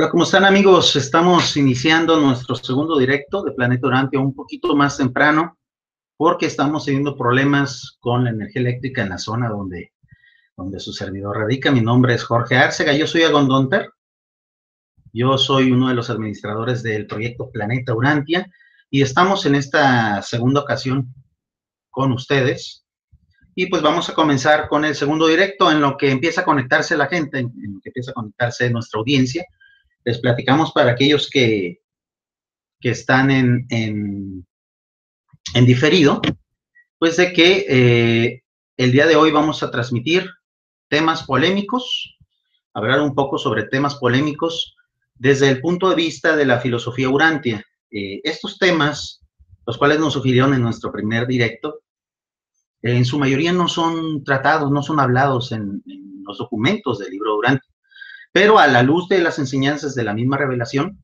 Hola, ¿cómo están amigos? Estamos iniciando nuestro segundo directo de Planeta Urantia un poquito más temprano porque estamos teniendo problemas con la energía eléctrica en la zona donde, donde su servidor radica. Mi nombre es Jorge Arcega, yo soy Agondonter. Yo soy uno de los administradores del proyecto Planeta Urantia y estamos en esta segunda ocasión con ustedes. Y pues vamos a comenzar con el segundo directo en lo que empieza a conectarse la gente, en lo que empieza a conectarse nuestra audiencia les platicamos para aquellos que, que están en, en, diferido, pues de que eh, el día de hoy vamos a transmitir temas polémicos, hablar un poco sobre temas polémicos desde el punto de vista de la filosofía urantia. Eh, estos temas, los cuales nos sugirieron en nuestro primer directo, en su mayoría no son tratados, no son hablados en, en los documentos del libro Urantia. Pero a la luz de las enseñanzas de la misma revelación,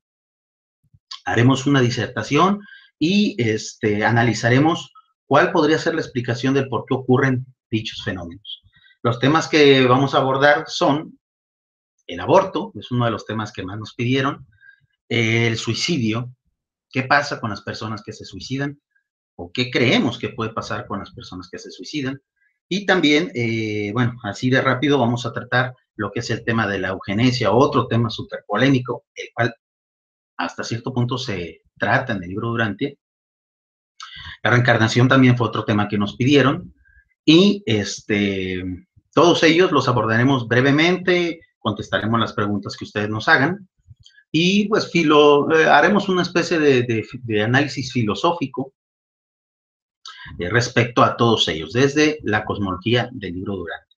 haremos una disertación y este, analizaremos cuál podría ser la explicación del por qué ocurren dichos fenómenos. Los temas que vamos a abordar son el aborto, es uno de los temas que más nos pidieron, el suicidio, qué pasa con las personas que se suicidan o qué creemos que puede pasar con las personas que se suicidan. Y también, eh, bueno, así de rápido vamos a tratar lo que es el tema de la eugenesia, otro tema súper polémico, el cual hasta cierto punto se trata en el libro Durante. La reencarnación también fue otro tema que nos pidieron y este, todos ellos los abordaremos brevemente, contestaremos las preguntas que ustedes nos hagan y pues filo, eh, haremos una especie de, análisis filosófico eh, respecto a todos ellos, desde la cosmología del libro Durante.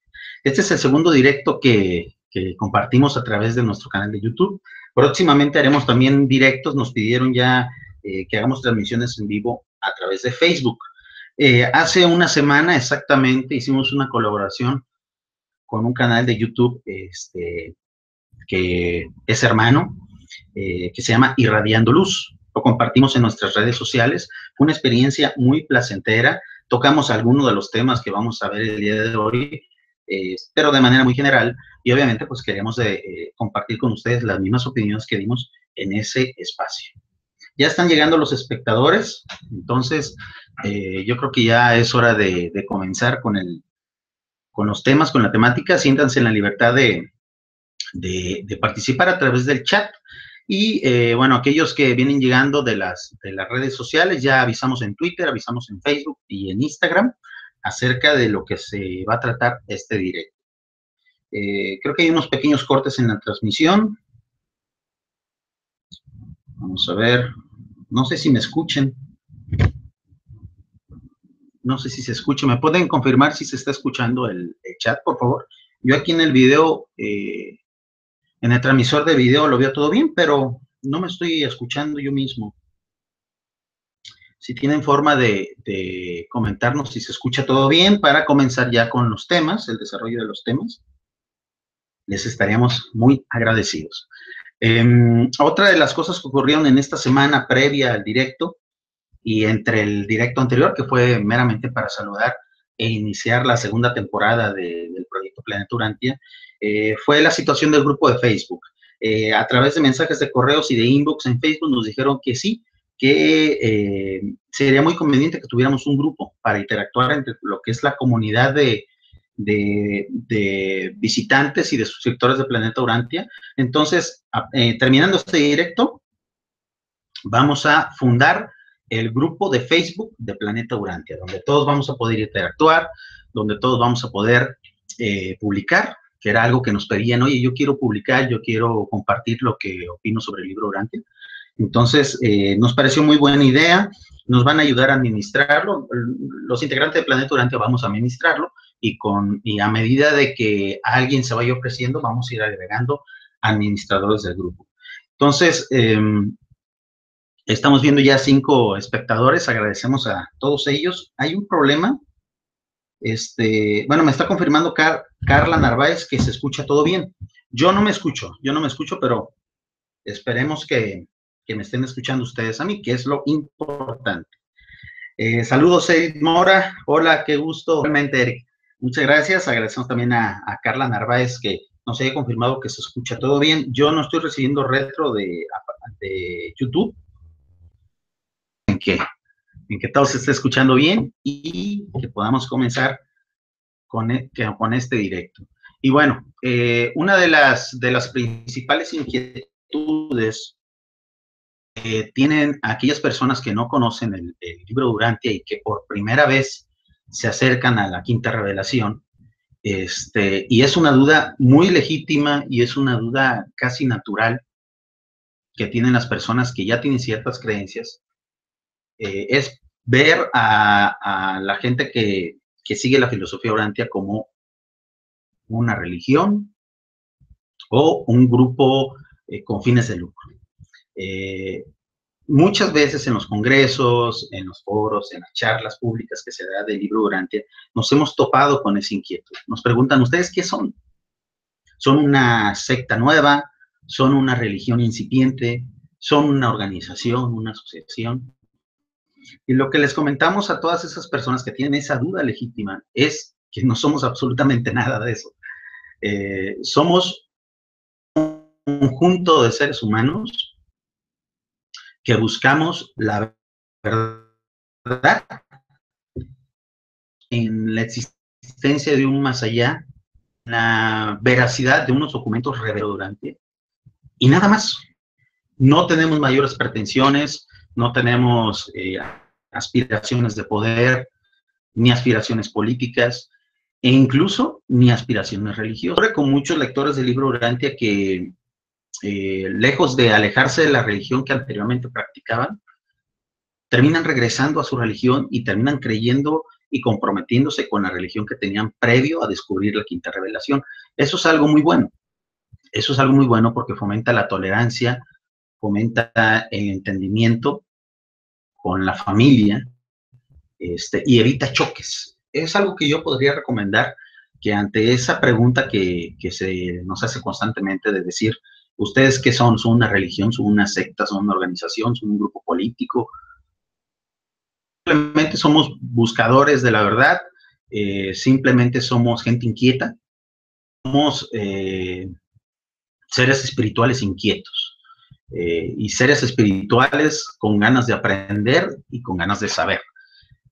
Este es el segundo directo que, compartimos a través de nuestro canal de YouTube. Próximamente haremos también directos, nos pidieron ya eh, que hagamos transmisiones en vivo a través de Facebook. Eh, hace una semana exactamente hicimos una colaboración con un canal de YouTube este, que es hermano, eh, que se llama Irradiando Luz. Lo compartimos en nuestras redes sociales. Una experiencia muy placentera. Tocamos algunos de los temas que vamos a ver el día de hoy eh, pero de manera muy general, y obviamente pues queremos eh, compartir con ustedes las mismas opiniones que dimos en ese espacio. Ya están llegando los espectadores, entonces eh, yo creo que ya es hora de, comenzar con, el, con los temas, con la temática, siéntanse en la libertad de, de, participar a través del chat. Y bueno, aquellos que vienen llegando de las, de las redes sociales, ya avisamos en Twitter, avisamos en Facebook y en Instagram acerca de lo que se va a tratar este directo. Eh, creo que hay unos pequeños cortes en la transmisión. Vamos a ver. No sé si me escuchen. No sé si se escucha. ¿Me pueden confirmar si se está escuchando el, chat, por favor? Yo aquí en el video, eh, en el transmisor de video lo veo todo bien, pero no me estoy escuchando yo mismo. Si tienen forma de, comentarnos si se escucha todo bien para comenzar ya con los temas, el desarrollo de los temas, les estaríamos muy agradecidos. Em, otra de las cosas que ocurrieron en esta semana previa al directo y entre el directo anterior, que fue meramente para saludar e iniciar la segunda temporada del proyecto Planeturantia, eh, fue la situación del grupo de Facebook. Eh, a través de mensajes de correos y de inbox en Facebook nos dijeron que sí, que eh, sería muy conveniente que tuviéramos un grupo para interactuar entre lo que es la comunidad de, visitantes y de suscriptores de Planeta Urantia. Entonces, eh, terminando este directo, vamos a fundar el grupo de Facebook de Planeta Urantia, donde todos vamos a poder interactuar, donde todos vamos a poder eh, publicar, que era algo que nos pedían, oye, yo quiero publicar, yo quiero compartir lo que opino sobre el libro Urantia. Entonces, eh, nos pareció muy buena idea, nos van a ayudar a administrarlo, los integrantes de Planeta Durante vamos a administrarlo y, con, y a medida de que alguien se vaya ofreciendo, vamos a ir agregando administradores del grupo. Entonces, em, estamos viendo ya cinco espectadores, agradecemos a todos ellos. Hay un problema, este, bueno, me está confirmando Carla Narváez que se escucha todo bien. Yo no me escucho, yo no me escucho, pero esperemos que, que me estén escuchando ustedes a mí, que es lo importante. Eh, saludos, Edith Mora. Hola, qué gusto. Realmente, Eric. Muchas gracias. Agradecemos también a, Carla Narváez que nos haya confirmado que se escucha todo bien. Yo no estoy recibiendo retro de, YouTube. En que, en que todo se esté escuchando bien y que podamos comenzar con, e, con este directo. Y bueno, eh, una de las principales inquietudes que tienen aquellas personas que no conocen el, el libro Durantia y que por primera vez se acercan a la quinta revelación, este, y es una duda muy legítima y es una duda casi natural que tienen las personas que ya tienen ciertas creencias, eh, es ver a, la gente que, sigue la filosofía orantia como una religión o un grupo eh, con fines de lucro. Eh, muchas veces en los congresos, en los foros, en las charlas públicas que se da del libro durante, nos hemos topado con esa inquietud. Nos preguntan, ¿ustedes qué son? ¿Son una secta nueva? ¿Son una religión incipiente? ¿Son una organización, una asociación? Y lo que les comentamos a todas esas personas que tienen esa duda legítima es que no somos absolutamente nada de eso. Eh, somos un conjunto de seres humanos que buscamos la verdad en la existencia de un más allá, la veracidad de unos documentos revelantes y nada más. No tenemos mayores pretensiones, no tenemos eh, aspiraciones de poder, ni aspiraciones políticas, e incluso ni aspiraciones religiosas. Con muchos lectores del libro Urantia que eh, lejos de alejarse de la religión que anteriormente practicaban, terminan regresando a su religión y terminan creyendo y comprometiéndose con la religión que tenían previo a descubrir la quinta revelación. Eso es algo muy bueno. Eso es algo muy bueno porque fomenta la tolerancia, fomenta el entendimiento con la familia este, y evita choques. Es algo que yo podría recomendar que ante esa pregunta que, que se nos hace constantemente de decir, ¿Ustedes qué son? ¿Son una religión? ¿Son una secta? ¿Son una organización? ¿Son un grupo político? Simplemente somos buscadores de la verdad, eh, simplemente somos gente inquieta, somos eh, seres espirituales inquietos eh, y seres espirituales con ganas de aprender y con ganas de saber.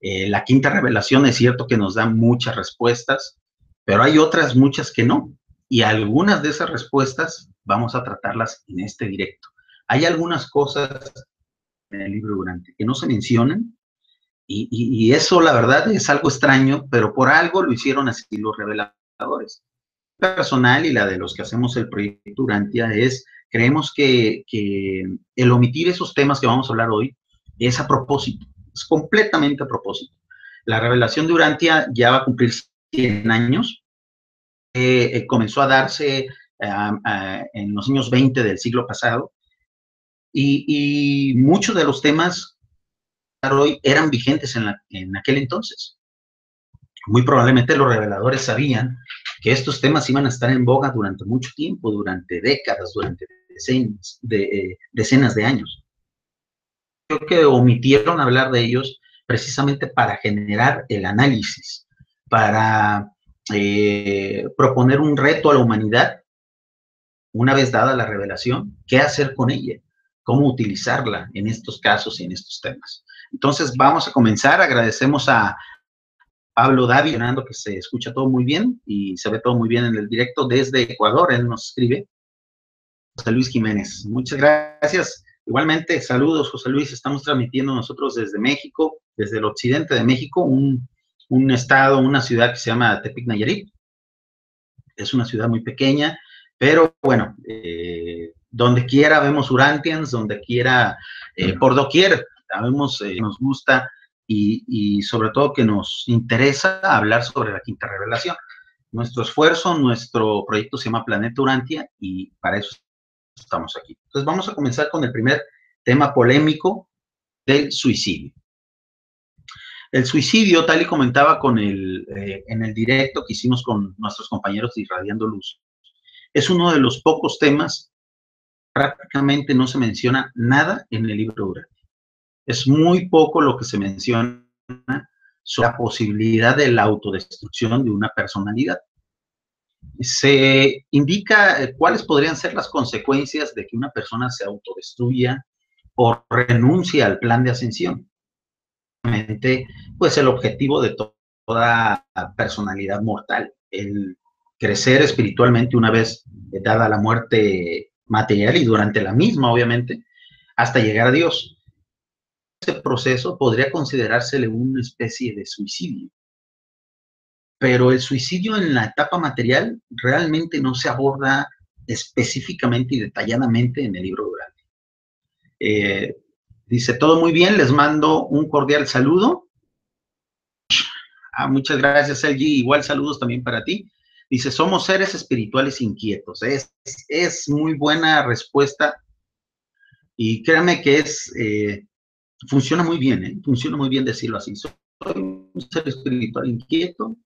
la quinta revelación es cierto que nos da muchas respuestas, pero hay otras muchas que no. Y algunas de esas respuestas vamos a tratarlas en este directo. Hay algunas cosas en el libro Durante que no se mencionan y, eso la verdad es algo extraño, pero por algo lo hicieron así los reveladores. Personal y la de los que hacemos el proyecto Durantia es, creemos que, que el omitir esos temas que vamos a hablar hoy es a propósito, es completamente a propósito. La revelación de Urantia ya va a cumplir 100 años, eh, eh, comenzó a darse en los años 20 del siglo pasado y, muchos de los temas hoy eran vigentes en, en aquel entonces. Muy probablemente los reveladores sabían que estos temas iban a estar en boga durante mucho tiempo, durante décadas, durante decenas de, eh, decenas de años. Creo que omitieron hablar de ellos precisamente para generar el análisis, para eh, proponer un reto a la humanidad, una vez dada la revelación, qué hacer con ella, cómo utilizarla en estos casos y en estos temas. Entonces vamos a comenzar, agradecemos a Pablo Davi, que se escucha todo muy bien y se ve todo muy bien en el directo desde Ecuador, él nos escribe. José Luis Jiménez, muchas gracias. Igualmente, saludos, José Luis. Estamos transmitiendo nosotros desde México, desde el occidente de México, un un estado, una ciudad que se llama Tepic Nayarit. Es una ciudad muy pequeña, pero bueno, eh, donde quiera vemos Urantians, donde quiera, eh, por doquier, sabemos, eh, nos gusta y, y, sobre todo que nos interesa hablar sobre la quinta revelación. Nuestro esfuerzo, nuestro proyecto se llama Planeta Urantia y para eso estamos aquí. Entonces vamos a comenzar con el primer tema polémico del suicidio. El suicidio, tal y comentaba con el, eh, en el directo que hicimos con nuestros compañeros de Irradiando Luz, es uno de los pocos temas, prácticamente no se menciona nada en el libro Durante. Es muy poco lo que se menciona sobre la posibilidad de la autodestrucción de una personalidad. se indica eh, cuáles podrían ser las consecuencias de que una persona se autodestruya o renuncie al plan de ascensión. Pues el objetivo de toda personalidad mortal, el crecer espiritualmente una vez dada la muerte material y durante la misma, obviamente, hasta llegar a Dios. Este proceso podría considerársele una especie de suicidio. Pero el suicidio en la etapa material realmente no se aborda específicamente y detalladamente en el libro durante. Eh, dice, todo muy bien, les mando un cordial saludo. Ah, muchas gracias, Elgi. Igual saludos también para ti. Dice, somos seres espirituales inquietos. Es, es muy buena respuesta y créanme que es, eh, funciona muy bien, ¿eh? funciona muy bien decirlo así. Soy un ser espiritual inquieto,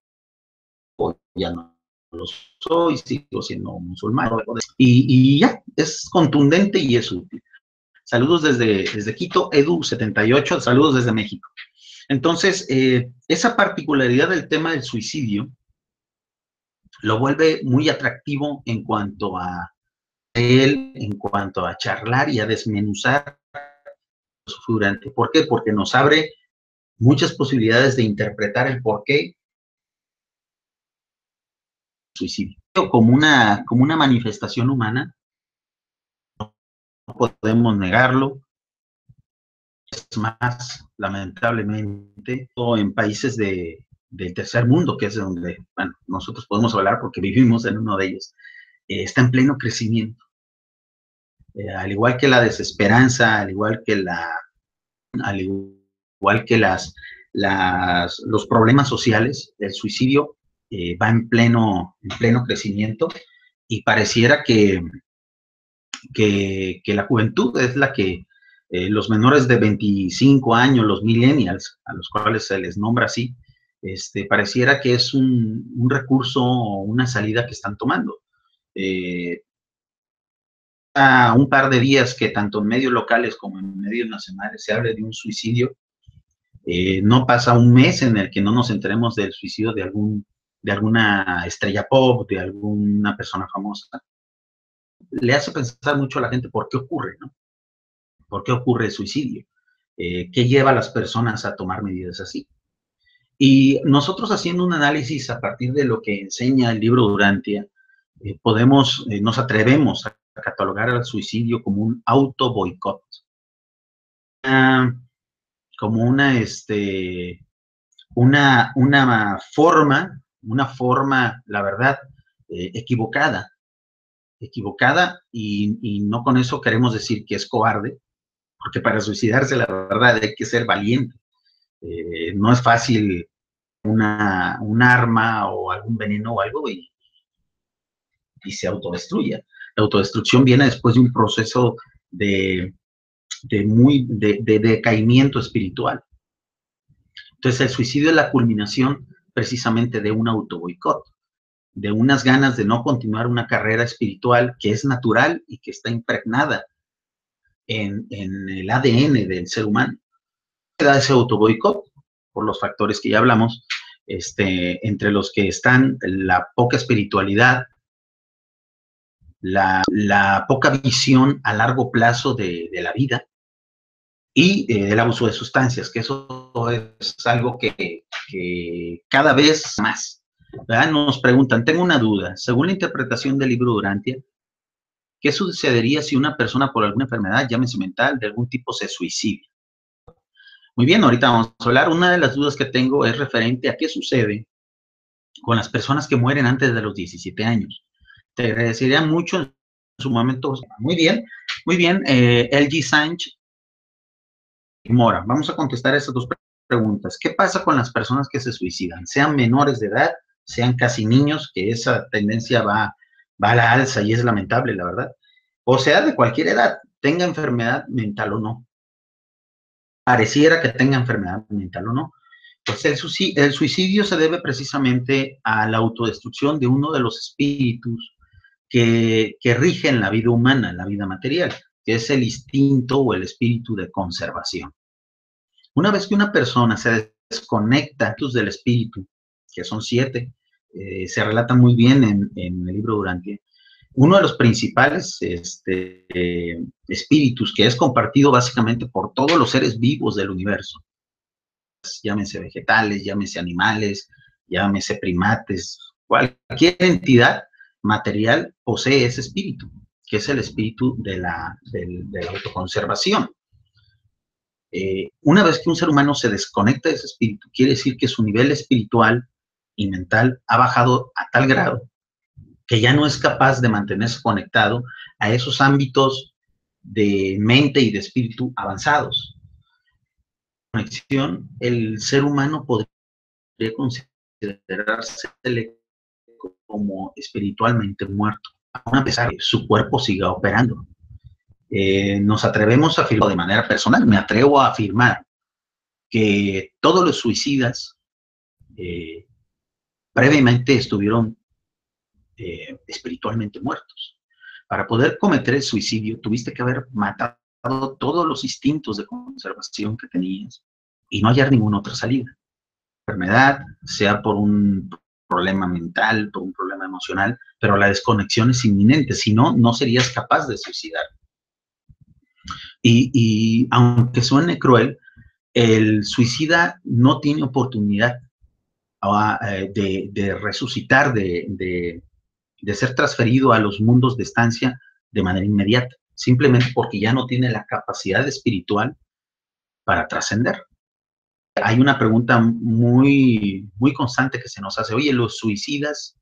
o ya no lo soy, sigo siendo musulmán. Y, y ya, es contundente y es útil. Saludos desde, desde Quito, Edu78, saludos desde México. Entonces, eh, esa particularidad del tema del suicidio lo vuelve muy atractivo en cuanto a él en cuanto a charlar y a desmenuzar durante. ¿Por qué? Porque nos abre muchas posibilidades de interpretar el por qué suicidio como una, como una manifestación humana. No podemos negarlo. Es más, lamentablemente, en países de, del tercer mundo, que es donde nosotros podemos hablar porque vivimos en uno de ellos, eh, está en pleno crecimiento. Eh, al igual que la desesperanza, al igual que la, al igual que las, las los problemas sociales, el suicidio eh, va en pleno, en pleno crecimiento y pareciera que, que, la juventud es la que los menores de 25 años, los millennials, a los cuales se les nombra así, este, pareciera que es un, recurso o una salida que están tomando. Eh, a un par de días que tanto en medios locales como en medios nacionales se hable de un suicidio, eh, no pasa un mes en el que no nos enteremos del suicidio de algún de alguna estrella pop, de alguna persona famosa. Le hace pensar mucho a la gente por qué ocurre, ¿no? ¿Por qué ocurre el suicidio? Eh, ¿Qué lleva a las personas a tomar medidas así? Y nosotros haciendo un análisis a partir de lo que enseña el libro Durantia, eh, podemos, eh, nos atrevemos a, catalogar al suicidio como un auto boicot. como una, este, una, una forma, una forma, la verdad, eh, equivocada. Equivocada y, y no con eso queremos decir que es cobarde, porque para suicidarse, la verdad, hay que ser valiente. No es fácil una, un arma o algún veneno o algo y, y se autodestruya. La autodestrucción viene después de un proceso de, de muy, de, decaimiento espiritual. Entonces el suicidio es la culminación precisamente de un auto boicot, de unas ganas de no continuar una carrera espiritual que es natural y que está impregnada en, en el ADN del ser humano. Da ese auto boicot por los factores que ya hablamos, este, entre los que están la poca espiritualidad, la, poca visión a largo plazo de, la vida y eh, el abuso de sustancias, que eso es algo que, cada vez más. Nos preguntan, tengo una duda, según la interpretación del libro Durantia, ¿qué sucedería si una persona por alguna enfermedad, llámese mental, de algún tipo se suicida? Muy bien, ahorita vamos a hablar. Una de las dudas que tengo es referente a qué sucede con las personas que mueren antes de los 17 años te agradecería mucho en su momento. Muy bien, muy bien. Eh, LG Sánchez y Mora, vamos a contestar esas dos preguntas. ¿Qué pasa con las personas que se suicidan? Sean menores de edad, sean casi niños, que esa tendencia va, va a la alza y es lamentable, la verdad. O sea, de cualquier edad, tenga enfermedad mental o no. Pareciera que tenga enfermedad mental o no. Pues el suicidio se debe precisamente a la autodestrucción de uno de los espíritus que, rigen la vida humana, la vida material, que es el instinto o el espíritu de conservación. Una vez que una persona se desconecta del espíritu, que son siete, eh, se relata muy bien en, el libro Durante. Uno de los principales este, espíritus que es compartido básicamente por todos los seres vivos del universo, llámese vegetales, llámese animales, llámese primates, cualquier entidad material posee ese espíritu, que es el espíritu de la, autoconservación. Eh, una vez que un ser humano se desconecta de ese espíritu, quiere decir que su nivel espiritual y mental ha bajado a tal grado que ya no es capaz de mantenerse conectado a esos ámbitos de mente y de espíritu avanzados. Conexión, el ser humano podría considerarse como espiritualmente muerto, a pesar de que su cuerpo siga operando. Eh, nos atrevemos a afirmar de manera personal, me atrevo a afirmar que todos los suicidas eh, previamente estuvieron eh, espiritualmente muertos. Para poder cometer el suicidio tuviste que haber matado todos los instintos de conservación que tenías y no hallar ninguna otra salida. Enfermedad, sea por un problema mental, por un problema emocional, pero la desconexión es inminente, si no, no serías capaz de suicidar. Y, aunque suene cruel, el suicida no tiene oportunidad ah, eh, de, resucitar, de, de, ser transferido a los mundos de estancia de manera inmediata, simplemente porque ya no tiene la capacidad espiritual para trascender hay una pregunta muy, muy constante que se nos hace, oye, los suicidas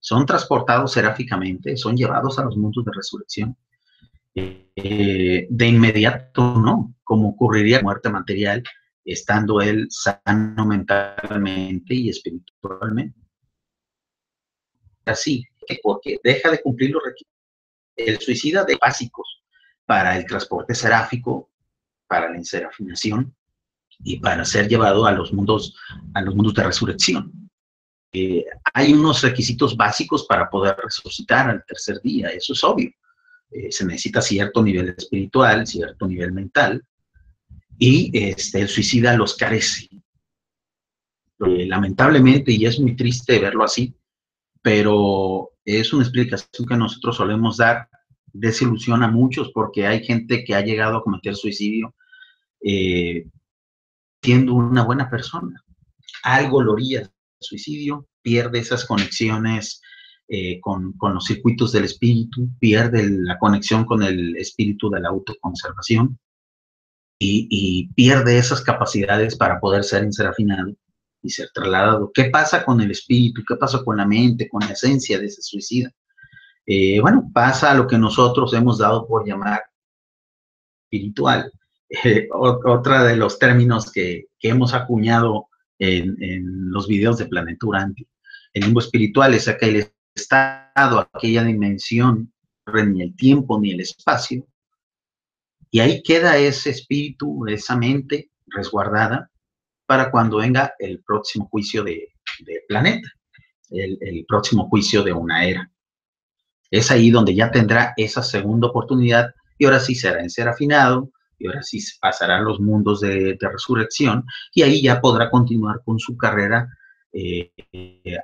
son transportados seráficamente, son llevados a los mundos de resurrección. Eh, de inmediato no, como ocurriría muerte material, estando él sano mentalmente y espiritualmente. Así, porque deja de cumplir los requisitos. El suicida de básicos para el transporte seráfico, para la inserafinación, y para ser llevado a los mundos, a los mundos de resurrección. Eh, hay unos requisitos básicos para poder resucitar al tercer día, eso es obvio. Eh, se necesita cierto nivel espiritual, cierto nivel mental, y este, el suicida los carece. Eh, lamentablemente, y es muy triste verlo así, pero es una explicación que nosotros solemos dar, desilusiona a muchos porque hay gente que ha llegado a cometer suicidio siendo una buena persona. Algo lo haría suicidio, pierde esas conexiones eh, con, los circuitos del espíritu, pierde la conexión con el espíritu de la autoconservación y, pierde esas capacidades para poder ser inserafinado y ser trasladado. ¿Qué pasa con el espíritu? ¿Qué pasa con la mente, con la esencia de ese suicida? Eh, bueno, pasa lo que nosotros hemos dado por llamar espiritual. Eh, otra de los términos que, hemos acuñado en, los videos de Planetura El limbo espiritual es aquel estado, aquella dimensión, ni el tiempo ni el espacio, y ahí queda ese espíritu, esa mente resguardada para cuando venga el próximo juicio de, planeta, el, próximo juicio de una era. Es ahí donde ya tendrá esa segunda oportunidad y ahora sí será en ser afinado, y ahora sí pasará a los mundos de, resurrección y ahí ya podrá continuar con su carrera eh,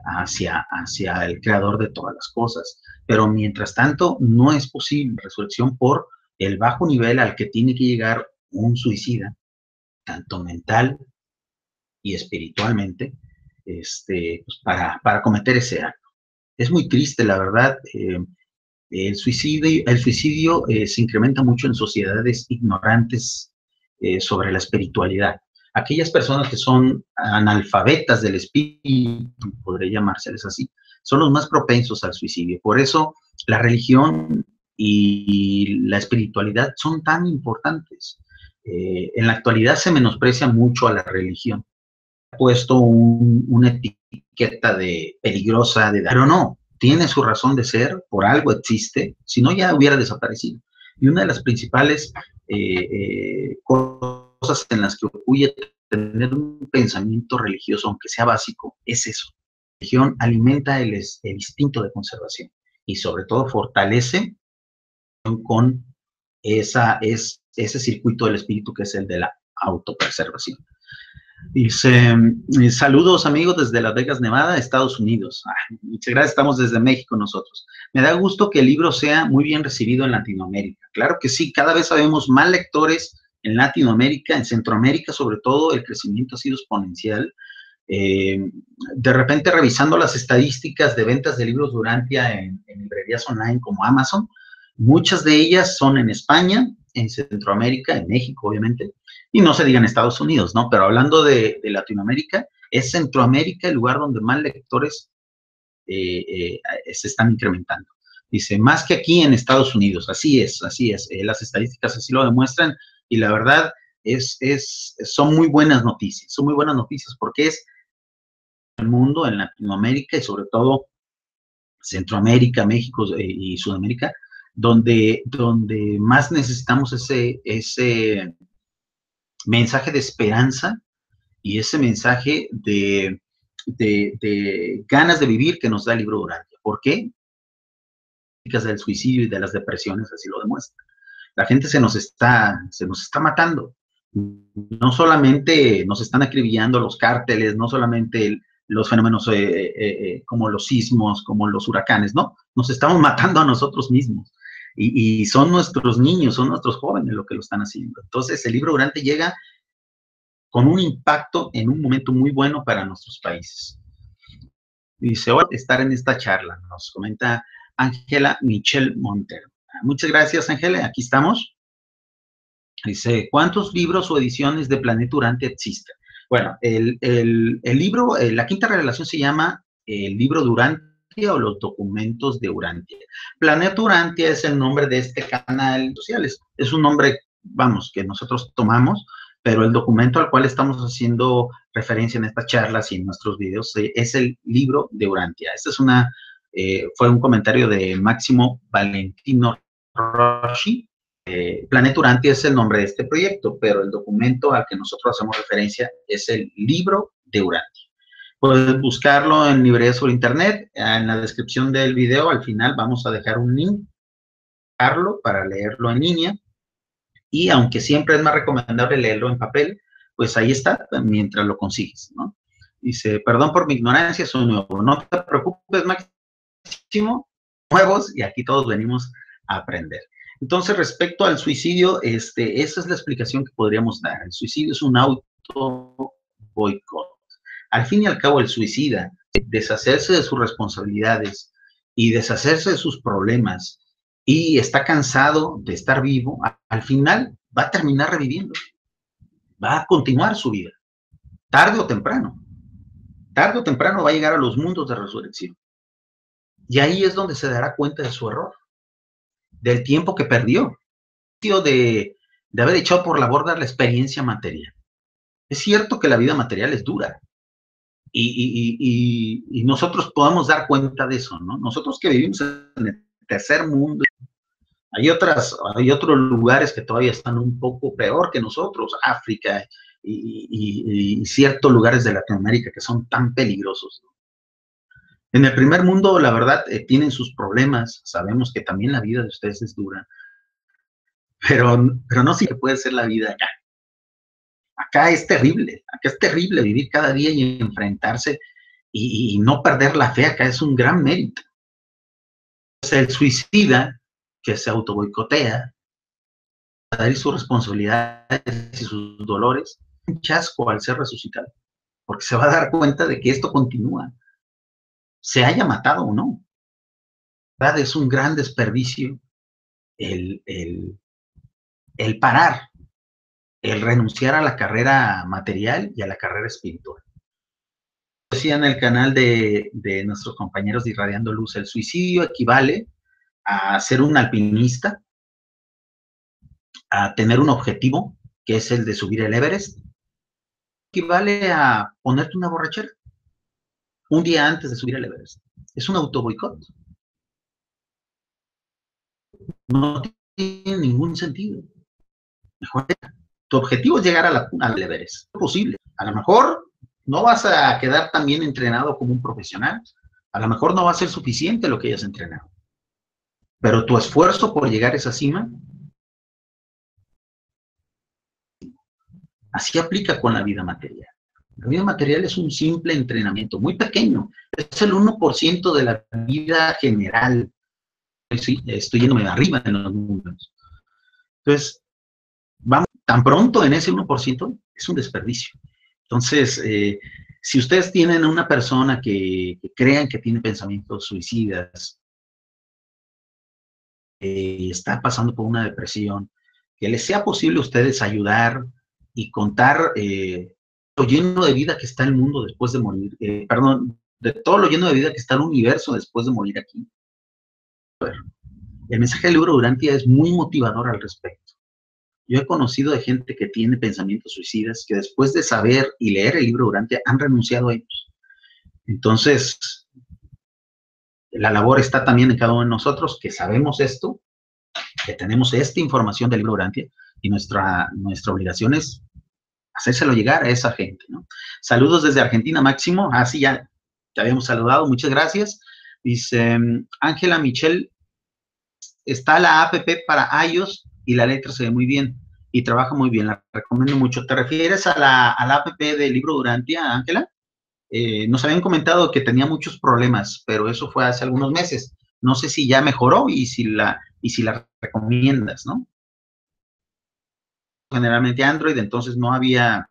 hacia, hacia el creador de todas las cosas. Pero mientras tanto, no es posible resurrección por el bajo nivel al que tiene que llegar un suicida, tanto mental y espiritualmente, este, pues, para, para, cometer ese acto. Es muy triste, la verdad. Eh, el suicidio, el suicidio eh, se incrementa mucho en sociedades ignorantes eh, sobre la espiritualidad. Aquellas personas que son analfabetas del espíritu, podría llamárseles así, son los más propensos al suicidio. Por eso la religión y la espiritualidad son tan importantes. En la actualidad se menosprecia mucho a la religión. Puesto una etiqueta de peligrosa, de pero no, tiene su razón de ser, por algo existe, si no ya hubiera desaparecido. Y una de las principales eh, eh, cosas en las que ocurre tener un pensamiento religioso, aunque sea básico, es eso. La religión alimenta el, instinto de conservación y sobre todo fortalece con esa, es, ese circuito del espíritu que es el de la autopreservación. Dice, eh, saludos amigos desde Las Vegas, Nevada, Estados Unidos. muchas gracias, estamos desde México nosotros. Me da gusto que el libro sea muy bien recibido en Latinoamérica. Claro que sí, cada vez sabemos más lectores en Latinoamérica, en Centroamérica sobre todo, el crecimiento ha sido exponencial. Eh, de repente revisando las estadísticas de ventas de libros Durantia en, en librerías online como Amazon, muchas de ellas son en España, en Centroamérica, en México obviamente, y no se diga en Estados Unidos, ¿no? Pero hablando de, Latinoamérica, es Centroamérica el lugar donde más lectores eh, eh, se están incrementando. Dice, más que aquí en Estados Unidos, así es, así es, eh, las estadísticas así lo demuestran y la verdad es, es, son muy buenas noticias, son muy buenas noticias porque es el mundo, en Latinoamérica y sobre todo Centroamérica, México y Sudamérica, donde, donde más necesitamos ese, ese mensaje de esperanza y ese mensaje de, de, ganas de vivir que nos da el libro Durante. ¿Por qué? del suicidio y de las depresiones así lo demuestran. La gente se nos está, se nos está matando. No solamente nos están acribillando los cárteles, no solamente los fenómenos eh, eh, eh, como los sismos, como los huracanes, no, nos estamos matando a nosotros mismos. Y, son nuestros niños, son nuestros jóvenes lo que lo están haciendo. Entonces, el libro Durante llega con un impacto en un momento muy bueno para nuestros países. Dice, hoy estar en esta charla, nos comenta Ángela Michelle Montero. Muchas gracias, Ángela, aquí estamos. Dice, ¿cuántos libros o ediciones de Planeta Durante existen? Bueno, el, el libro, eh, la quinta revelación se llama el libro Durante o los documentos de Urantia. Planeta Urantia es el nombre de este canal social, es, un nombre, vamos, que nosotros tomamos, pero el documento al cual estamos haciendo referencia en estas charlas y en nuestros videos eh, es el libro de Urantia. Este es una, eh, fue un comentario de Máximo Valentino Roshi. Eh, Planeta Urantia es el nombre de este proyecto, pero el documento al que nosotros hacemos referencia es el libro de Urantia. Puedes buscarlo en librerías por internet. En la descripción del video, al final, vamos a dejar un link para leerlo en línea. Y aunque siempre es más recomendable leerlo en papel, pues ahí está, mientras lo consigues, ¿no? Dice, perdón por mi ignorancia, soy nuevo. No te preocupes, Máximo, nuevos, y aquí todos venimos a aprender. Entonces, respecto al suicidio, este, esa es la explicación que podríamos dar. El suicidio es un auto boicot. Al fin y al cabo, el suicida, deshacerse de sus responsabilidades y deshacerse de sus problemas y está cansado de estar vivo, al final va a terminar reviviendo, va a continuar su vida, tarde o temprano. Tarde o temprano va a llegar a los mundos de resurrección. Y ahí es donde se dará cuenta de su error, del tiempo que perdió, de, de haber echado por la borda la experiencia material. Es cierto que la vida material es dura, y, nosotros podamos dar cuenta de eso, ¿no? Nosotros que vivimos en el tercer mundo, hay, otras, hay otros lugares que todavía están un poco peor que nosotros, África y, ciertos lugares de Latinoamérica que son tan peligrosos. En el primer mundo, la verdad, eh, tienen sus problemas, sabemos que también la vida de ustedes es dura, pero, pero no que puede ser la vida acá. Acá es terrible, acá es terrible vivir cada día y enfrentarse y, no perder la fe, acá es un gran mérito. El suicida que se autoboicotea, dar sus responsabilidades y sus dolores, un chasco al ser resucitado, porque se va a dar cuenta de que esto continúa, se haya matado o no. ¿verdad? Es un gran desperdicio el, el parar el renunciar a la carrera material y a la carrera espiritual. Decía en el canal de, nuestros compañeros de Irradiando Luz, el suicidio equivale a ser un alpinista, a tener un objetivo, que es el de subir el Everest, equivale a ponerte una borrachera un día antes de subir el Everest. Es un autoboicot. No tiene ningún sentido. Mejor objetivo es llegar a la al Everest. Es posible. A lo mejor no vas a quedar tan bien entrenado como un profesional. A lo mejor no va a ser suficiente lo que hayas entrenado. Pero tu esfuerzo por llegar a esa cima, así aplica con la vida material. La vida material es un simple entrenamiento, muy pequeño. Es el 1% de la vida general. Estoy yéndome arriba en los números. Entonces, vamos, tan pronto en ese 1%, es un desperdicio. Entonces, eh, si ustedes tienen una persona que, crean que tiene pensamientos suicidas, y está pasando por una depresión, que les sea posible a ustedes ayudar y contar eh, lo lleno de vida que está el mundo después de morir, eh, perdón, de todo lo lleno de vida que está el universo después de morir aquí. El mensaje del libro Durantia es muy motivador al respecto. Yo he conocido de gente que tiene pensamientos suicidas que después de saber y leer el libro Durantia han renunciado a ellos. Entonces, la labor está también en cada uno de nosotros que sabemos esto, que tenemos esta información del libro Durantia y nuestra, nuestra obligación es hacérselo llegar a esa gente. Saludos desde Argentina, Máximo. Ah, sí, ya te habíamos saludado, muchas gracias. Dice Ángela Michelle, está la app para iOS y la letra se ve muy bien y trabaja muy bien, la recomiendo mucho. ¿Te refieres a la, a la app del libro Durantia, Ángela? Eh, nos habían comentado que tenía muchos problemas, pero eso fue hace algunos meses. No sé si ya mejoró y si la, y si la recomiendas, ¿no? Generalmente Android, entonces no había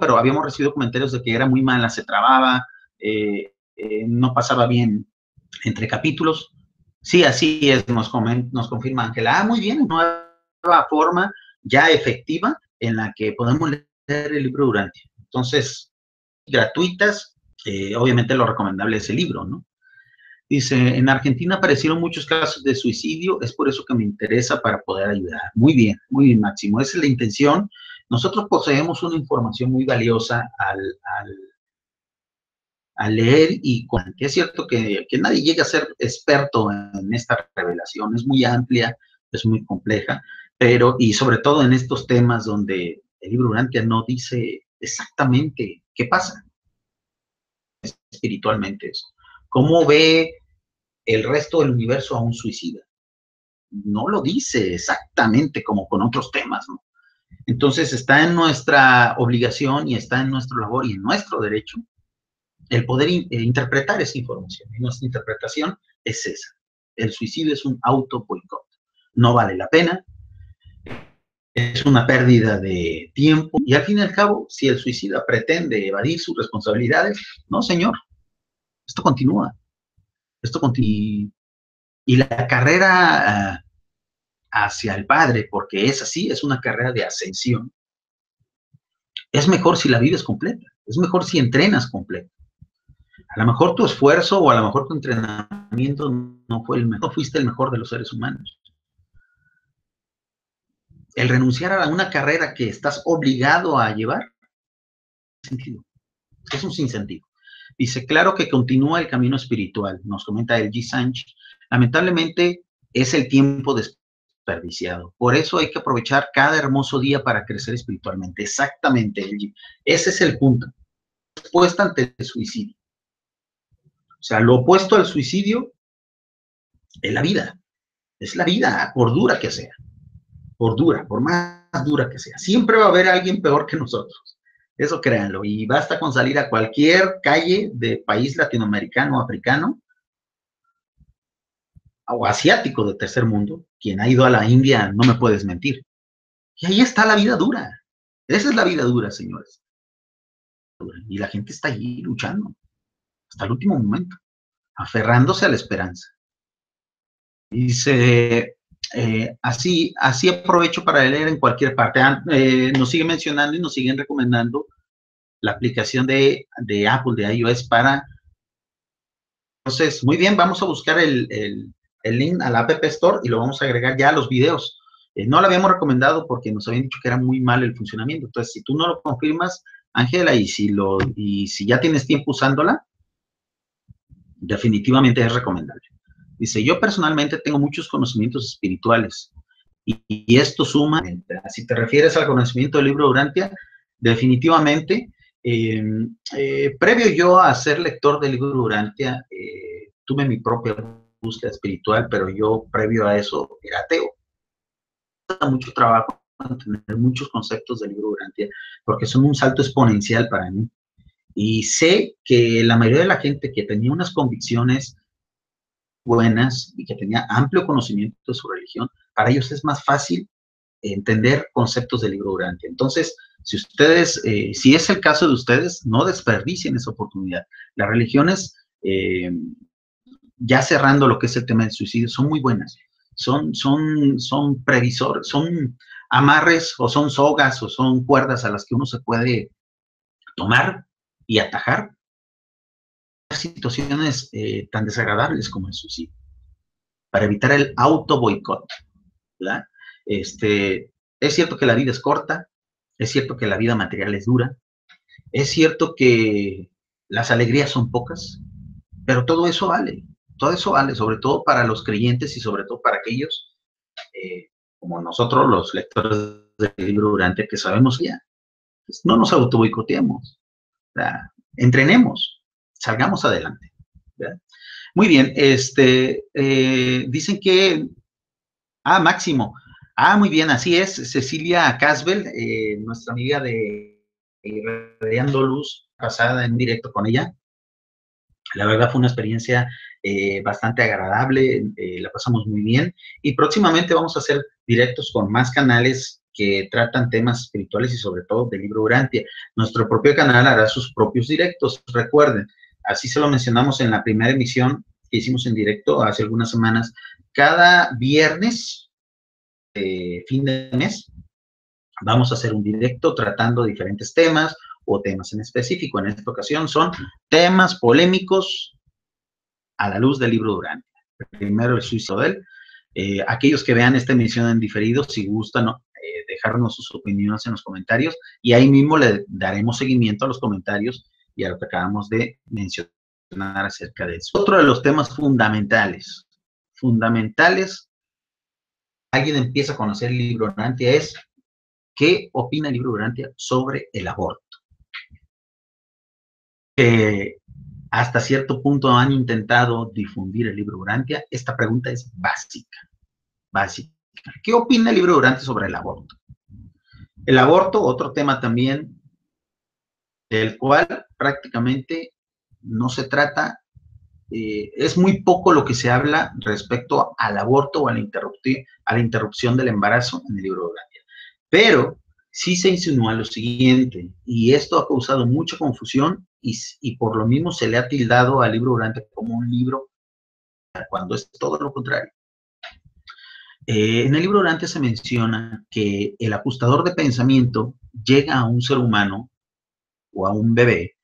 pero habíamos recibido comentarios de que era muy mala, se trababa, eh, eh, no pasaba bien entre capítulos. Sí, así es, nos, nos confirma Ángela. Ah, muy bien, nueva forma ya efectiva en la que podemos leer el libro durante. Entonces, gratuitas, eh, obviamente lo recomendable es el libro, ¿no? Dice, en Argentina aparecieron muchos casos de suicidio, es por eso que me interesa para poder ayudar. Muy bien, muy bien, Máximo. Esa es la intención. Nosotros poseemos una información muy valiosa al, al, leer y que es cierto que, que, nadie llega a ser experto en esta revelación, es muy amplia, es muy compleja, pero y sobre todo en estos temas donde el libro Urantia no dice exactamente qué pasa espiritualmente eso. ¿Cómo ve el resto del universo a un suicida? No lo dice exactamente como con otros temas. Entonces está en nuestra obligación y está en nuestro labor y en nuestro derecho el poder eh, interpretar esa información. Y nuestra interpretación es esa. El suicidio es un auto boicot. No vale la pena, es una pérdida de tiempo y al fin y al cabo, si el suicida pretende evadir sus responsabilidades, no, señor, esto continúa. Esto continúa. Y la carrera ah, hacia el Padre, porque es así, es una carrera de ascensión, es mejor si la vives completa, es mejor si entrenas completa. A lo mejor tu esfuerzo o a lo mejor tu entrenamiento no fue el mejor, fuiste el mejor de los seres humanos. El renunciar a una carrera que estás obligado a llevar, es un sinsentido. Dice, claro que continúa el camino espiritual, nos comenta el G. Sánchez. Lamentablemente es el tiempo de desperdiciado. Por eso hay que aprovechar cada hermoso día para crecer espiritualmente. Exactamente, ese es el punto. Respuesta ante el suicidio. O sea, lo opuesto al suicidio es la vida. Es la vida, por dura que sea. Por dura, por más dura que sea. Siempre va a haber alguien peor que nosotros. Eso créanlo. Y basta con salir a cualquier calle de país latinoamericano africano o asiático de tercer mundo, quien ha ido a la India no me puedes mentir. Y ahí está la vida dura. Esa es la vida dura, señores. Y la gente está allí luchando hasta el último momento, aferrándose a la esperanza. Dice, eh, así, así aprovecho para leer en cualquier parte. Ah, eh, nos sigue mencionando y nos siguen recomendando la aplicación de, Apple, de iOS para... Entonces, muy bien, vamos a buscar el, el link a la App Store y lo vamos a agregar ya a los videos. Eh, no lo habíamos recomendado porque nos habían dicho que era muy mal el funcionamiento. Entonces, si tú no lo confirmas, Ángela, y si lo y si ya tienes tiempo usándola, definitivamente es recomendable. Dice, yo personalmente tengo muchos conocimientos espirituales y, esto suma, si te refieres al conocimiento del libro Durantia, definitivamente, em, eh, previo yo a ser lector del libro Durantia, eh, tuve mi propia búsqueda espiritual, pero yo previo a eso era ateo. Mucho trabajo entender muchos conceptos del libro Durantia, porque son un salto exponencial para mí. Y sé que la mayoría de la gente que tenía unas convicciones buenas y que tenía amplio conocimiento de su religión, para ellos es más fácil entender conceptos del libro Durantia. Entonces, si ustedes, eh, si es el caso de ustedes, no desperdicien esa oportunidad. Las religiones, eh, ya cerrando lo que es el tema del suicidio, son muy buenas. Son, son, son previsores, son amarres o son sogas o son cuerdas a las que uno se puede tomar y atajar situaciones eh, tan desagradables como el suicidio, para evitar el auto boicot. Este, es cierto que la vida es corta, es cierto que la vida material es dura, es cierto que las alegrías son pocas, pero todo eso vale, todo eso vale, sobre todo para los creyentes y sobre todo para aquellos eh, como nosotros, los lectores del libro durante que sabemos ya, pues, no nos auto entrenemos, salgamos adelante. Muy bien, este, eh, dicen que, ah, Máximo, ah, muy bien, así es, Cecilia Casbel, eh, nuestra amiga de Radiando Luz, pasada en directo con ella. La verdad fue una experiencia eh, bastante agradable, la pasamos muy bien y próximamente vamos a hacer directos con más canales que tratan temas espirituales y sobre todo del libro Urantia. Nuestro propio canal hará sus propios directos, recuerden, así se lo mencionamos en la primera emisión que hicimos en directo hace algunas semanas, cada viernes, fin de mes, vamos a hacer un directo tratando diferentes temas o temas en específico. En esta ocasión son temas polémicos a la luz del libro Durante. Primero el suicidio de él. Eh, aquellos que vean esta emisión en diferido, si gustan eh, dejarnos sus opiniones en los comentarios y ahí mismo le daremos seguimiento a los comentarios y a lo que acabamos de mencionar acerca de eso. Otro de los temas fundamentales, fundamentales, alguien empieza a conocer el libro Durantia es ¿qué opina el libro Durantia sobre el aborto? hasta cierto punto han intentado difundir el libro Durantia, esta pregunta es básica, básica. ¿Qué opina el libro Durantia sobre el aborto? El aborto, otro tema también del cual prácticamente no se trata, eh, es muy poco lo que se habla respecto al aborto o a la, interrupción del embarazo en el libro Gracia. Pero sí se insinúa lo siguiente, y esto ha causado mucha confusión y, por lo mismo se le ha tildado al libro durante como un libro cuando es todo lo contrario. Eh, en el libro durante se menciona que el ajustador de pensamiento llega a un ser humano o a un bebé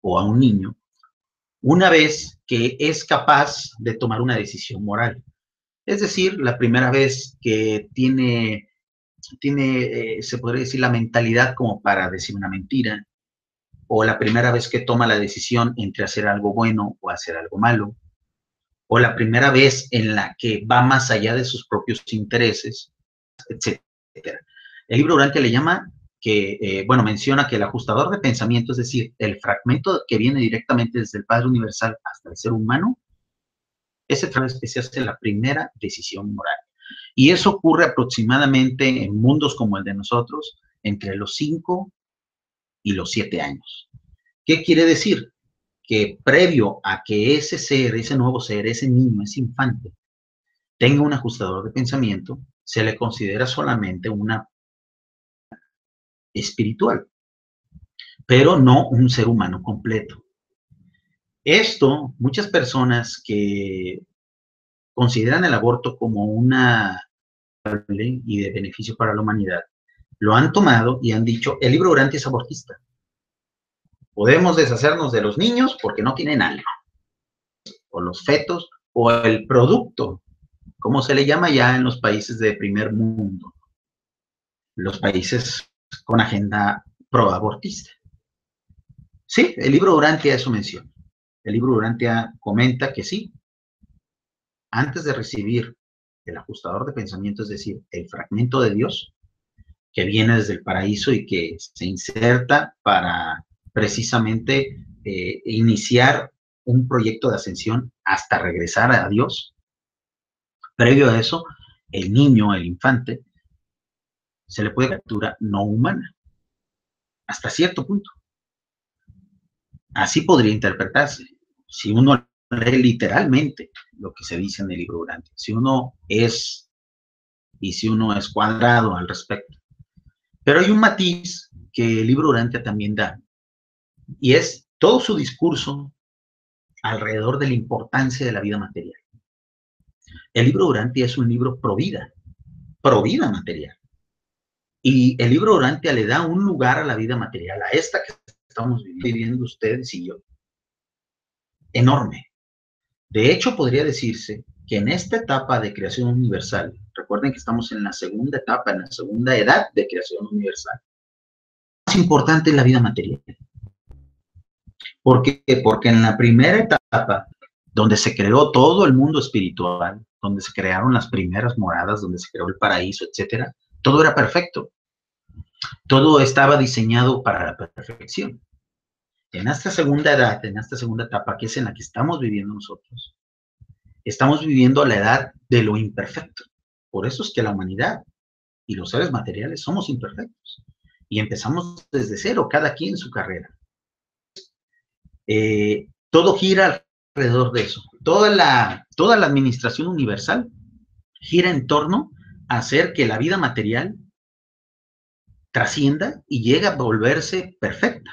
o a un niño una vez que es capaz de tomar una decisión moral. Es decir, la primera vez que tiene, tiene eh, se podría decir, la mentalidad como para decir una mentira, o la primera vez que toma la decisión entre hacer algo bueno o hacer algo malo, o la primera vez en la que va más allá de sus propios intereses, etc. El libro Durante le llama que, eh, bueno, menciona que el ajustador de pensamiento, es decir, el fragmento que viene directamente desde el Padre Universal hasta el ser humano, es el que se hace la primera decisión moral. Y eso ocurre aproximadamente en mundos como el de nosotros, entre los 5 y los 7 años. ¿Qué quiere decir? Que previo a que ese ser, ese nuevo ser, ese niño, ese infante, tenga un ajustador de pensamiento, se le considera solamente una espiritual, pero no un ser humano completo. Esto, muchas personas que consideran el aborto como una y de beneficio para la humanidad, lo han tomado y han dicho, el libro Durante es abortista. Podemos deshacernos de los niños porque no tienen alma, o los fetos, o el producto, como se le llama ya en los países de primer mundo, los países con agenda pro-abortista. Sí, el libro Durantia eso menciona. El libro Durantia comenta que sí, antes de recibir el ajustador de pensamiento, es decir, el fragmento de Dios, que viene desde el paraíso y que se inserta para precisamente eh, iniciar un proyecto de ascensión hasta regresar a Dios. Previo a eso, el niño, el infante, se le puede criatura no humana, hasta cierto punto. Así podría interpretarse. Si uno lee literalmente lo que se dice en el libro durante, si uno es y si uno es cuadrado al respecto. Pero hay un matiz que el libro durante también da, y es todo su discurso alrededor de la importancia de la vida material. El libro Durantia es un libro pro vida, pro vida material. Y el libro Durantia le da un lugar a la vida material, a esta que estamos viviendo ustedes y yo. Enorme. De hecho, podría decirse que en esta etapa de creación universal, recuerden que estamos en la segunda etapa, en la segunda edad de creación universal, más importante la vida material. ¿Por qué? Porque en la primera etapa, donde se creó todo el mundo espiritual, donde se crearon las primeras moradas, donde se creó el paraíso, etcétera, todo era perfecto. Todo estaba diseñado para la perfección. En esta segunda edad, en esta segunda etapa, que es en la que estamos viviendo nosotros, estamos viviendo la edad de lo imperfecto. Por eso es que la humanidad y los seres materiales somos imperfectos. Y empezamos desde cero, cada quien su carrera. Eh, todo gira alrededor de eso. Toda la, toda la administración universal gira en torno a hacer que la vida material trascienda y llegue a volverse perfecta.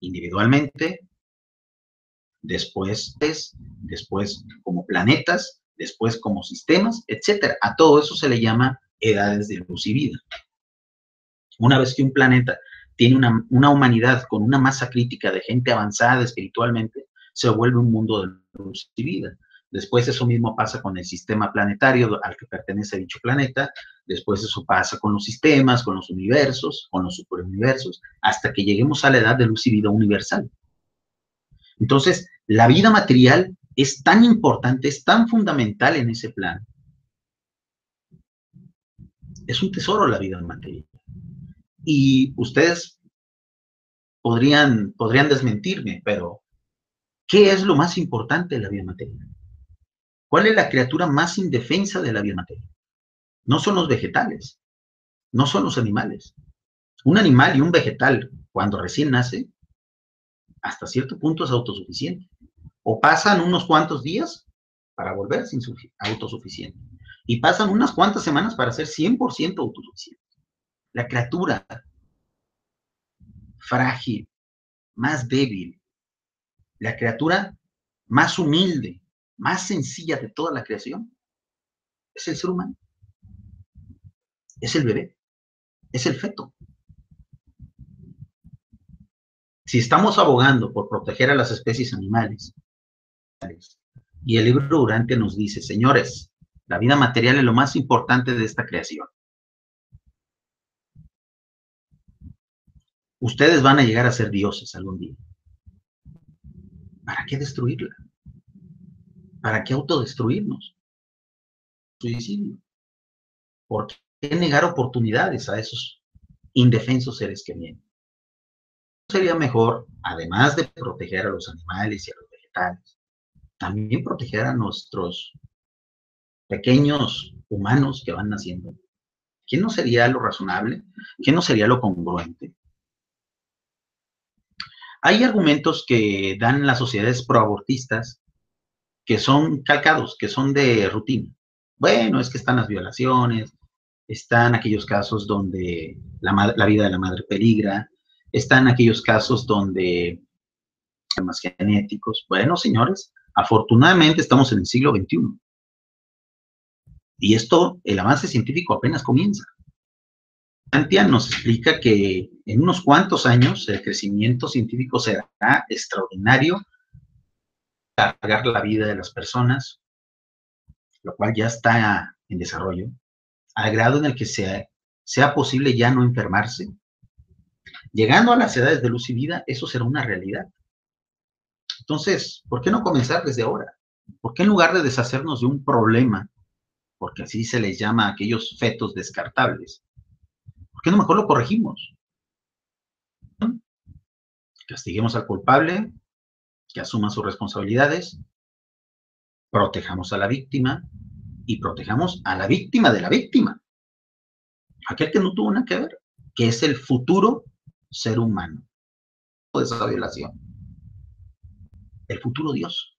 Individualmente, después, después como planetas, después como sistemas, etc. A todo eso se le llama edades de luz y vida. Una vez que un planeta tiene una, una humanidad con una masa crítica de gente avanzada espiritualmente, se vuelve un mundo de luz y vida. Después eso mismo pasa con el sistema planetario al que pertenece dicho planeta, después eso pasa con los sistemas, con los universos, con los superuniversos, hasta que lleguemos a la edad de luz y vida universal. Entonces, la vida material es tan importante, es tan fundamental en ese plan. Es un tesoro la vida material. Y ustedes podrían, podrían desmentirme, pero ¿qué es lo más importante de la vida material? ¿Cuál es la criatura más indefensa de la vida material? No son los vegetales, no son los animales. Un animal y un vegetal, cuando recién nace, hasta cierto punto es autosuficiente. O pasan unos cuantos días para volverse autosuficiente. Y pasan unas cuantas semanas para ser 100% autosuficiente la criatura frágil, más débil, la criatura más humilde, más sencilla de toda la creación, es el ser humano. Es el bebé, es el feto. Si estamos abogando por proteger a las especies animales, y el libro Durante nos dice, señores, la vida material es lo más importante de esta creación. Ustedes van a llegar a ser dioses algún día. ¿Para qué destruirla? ¿Para qué autodestruirnos? Suicidio. ¿Por qué negar oportunidades a esos indefensos seres que vienen? Sería mejor, además de proteger a los animales y a los vegetales, también proteger a nuestros pequeños humanos que van naciendo. ¿Qué no sería lo razonable? ¿Qué no sería lo congruente? Hay argumentos que dan las sociedades proabortistas que son calcados, que son de rutina. Bueno, es que están las violaciones, están aquellos casos donde la, vida de la madre peligra, están aquellos casos donde temas genéticos. Bueno, señores, afortunadamente estamos en el siglo XXI. Y esto, el avance científico apenas comienza. Antia nos explica que en unos cuantos años el crecimiento científico será extraordinario, cargar la vida de las personas, lo cual ya está en desarrollo, al grado en el que sea, sea posible ya no enfermarse. Llegando a las edades de luz y vida, eso será una realidad. Entonces, ¿por qué no comenzar desde ahora? ¿Por qué en lugar de deshacernos de un problema, porque así se les llama a aquellos fetos descartables, qué no mejor lo corregimos? Castiguemos al culpable, que asuma sus responsabilidades, protejamos a la víctima y protejamos a la víctima de la víctima. aquel que no tuvo nada que ver, que es el futuro ser humano de esa violación. El futuro Dios.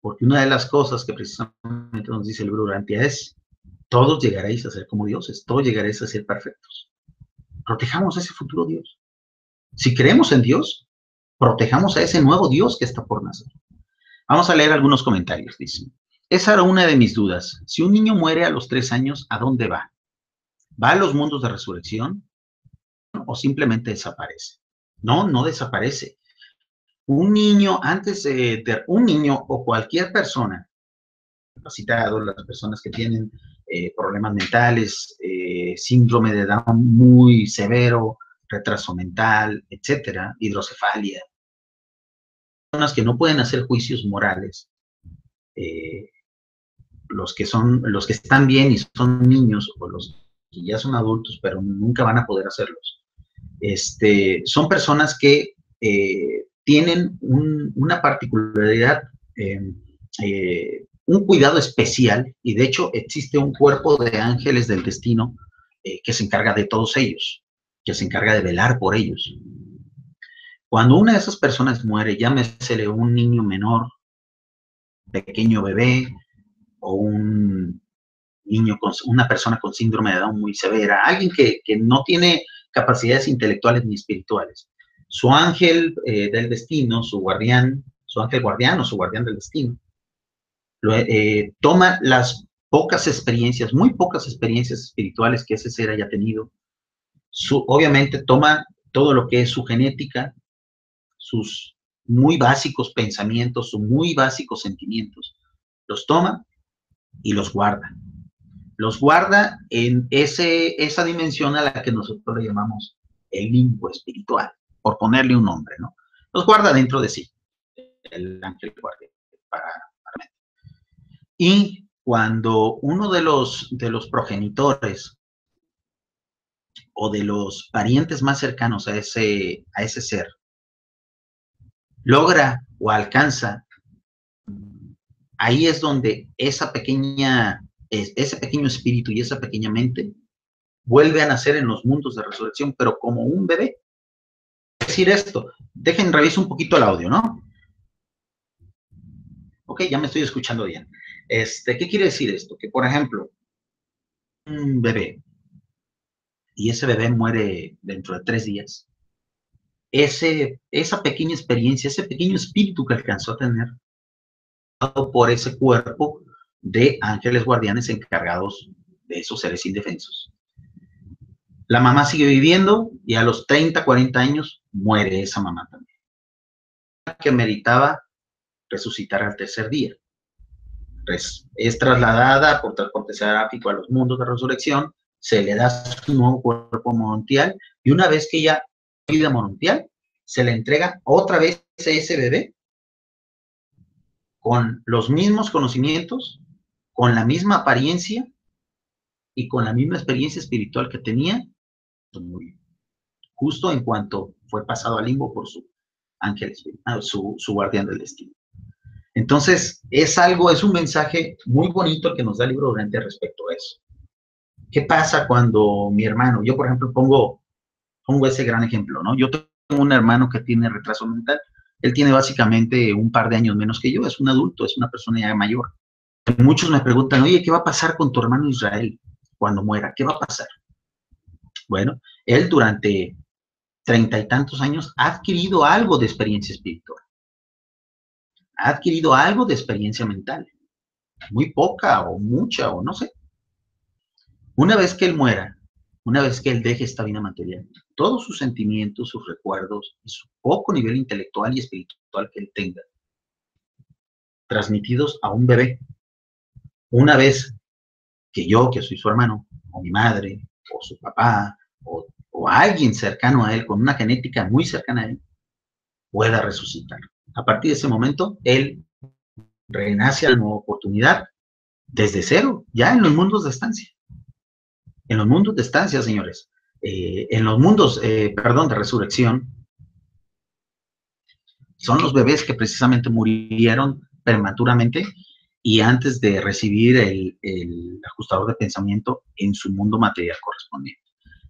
Porque una de las cosas que precisamente nos dice el libro Durantia es, todos llegaréis a ser como dioses, todos llegaréis a ser perfectos. Protejamos a ese futuro Dios. Si creemos en Dios, protejamos a ese nuevo Dios que está por nacer. Vamos a leer algunos comentarios, dice. Esa era una de mis dudas. Si un niño muere a los tres años, ¿a dónde va? ¿Va a los mundos de resurrección? ¿O simplemente desaparece? No, no desaparece. Un niño, antes de, un niño o cualquier persona, capacitado, las personas que tienen eh, problemas mentales, eh, síndrome de Down muy severo, retraso mental, etcétera, hidrocefalia, personas que no pueden hacer juicios morales, eh, los que son, los que están bien y son niños, o los que ya son adultos, pero nunca van a poder hacerlos. Este, son personas que eh, tienen una particularidad, em, eh, un cuidado especial, y de hecho existe un cuerpo de ángeles del destino que se encarga de todos ellos, que se encarga de velar por ellos. Cuando una de esas personas muere, llámesele un niño menor, pequeño bebé, o un niño con una persona con síndrome de Down muy severa, alguien que, no tiene capacidades intelectuales ni espirituales. Su ángel eh, del destino, su guardián, su ángel guardián o su guardián del destino, eh, toma las pocas experiencias, muy pocas experiencias espirituales que ese ser haya tenido. Su, obviamente toma todo lo que es su genética, sus muy básicos pensamientos, sus muy básicos sentimientos, los toma y los guarda. Los guarda en ese, esa dimensión a la que nosotros le llamamos el limbo espiritual, por ponerle un nombre, ¿no? Los guarda dentro de sí, el ángel guardia, Y cuando uno de los, de los progenitores o de los parientes más cercanos a ese, a ese ser logra o alcanza, ahí es donde esa pequeña, ese pequeño espíritu y esa pequeña mente vuelve a nacer en los mundos de resurrección, pero como un bebé. Decir esto, dejen revisar un poquito el audio, ¿no? Ok, ya me estoy escuchando bien. Este, ¿Qué quiere decir esto? Que, por ejemplo, un bebé, y ese bebé muere dentro de tres días, ese, esa pequeña experiencia, ese pequeño espíritu que alcanzó a tener por ese cuerpo de ángeles guardianes encargados de esos seres indefensos. La mamá sigue viviendo y a los 30, 40 años muere esa mamá también. Que meritaba resucitar al tercer día. Es trasladada por transporte seráfico a los mundos de resurrección, se le da su nuevo cuerpo mundial y una vez que ya vida mundial, se le entrega otra vez a ese bebé con los mismos conocimientos, con la misma apariencia y con la misma experiencia espiritual que tenía, justo en cuanto fue pasado al limbo por su ángel, ah, su, su guardián del destino. Entonces, es algo, es un mensaje muy bonito que nos da el libro durante respecto a eso. ¿Qué pasa cuando mi hermano, yo por ejemplo pongo pongo ese gran ejemplo, ¿no? Yo tengo un hermano que tiene retraso mental, él tiene básicamente un par de años menos que yo, es un adulto, es una persona ya mayor. Muchos me preguntan, oye, ¿qué va a pasar con tu hermano Israel cuando muera? ¿Qué va a pasar? Bueno, él durante treinta y tantos años ha adquirido algo de experiencia espiritual. Ha adquirido algo de experiencia mental. Muy poca o mucha o no sé. Una vez que él muera, una vez que él deje esta vida material, todos sus sentimientos, sus recuerdos y su poco nivel intelectual y espiritual que él tenga, transmitidos a un bebé. Una vez que yo, que soy su hermano, o mi madre, o su papá, o, alguien cercano a él, con una genética muy cercana a él, pueda resucitar. A partir de ese momento, él renace a la nueva oportunidad desde cero, ya en los mundos de estancia. En los mundos de estancia, señores, eh, en los mundos, eh, perdón, de resurrección, son los bebés que precisamente murieron prematuramente y antes de recibir el, ajustador de pensamiento en su mundo material correspondiente.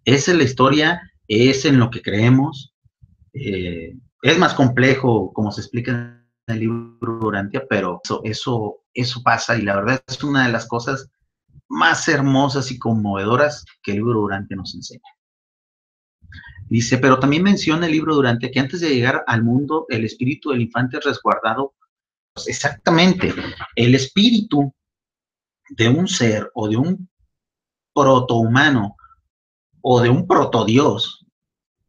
Esa es la historia, es en lo que creemos. Eh, es más complejo, como se explica en el libro Durantia, pero eso, eso, eso pasa y la verdad es una de las cosas más hermosas y conmovedoras que el libro Durante nos enseña. Dice, pero también menciona el libro Durante que antes de llegar al mundo, el espíritu del infante es resguardado. Pues, exactamente, el espíritu de un ser o de un protohumano o de un protodios,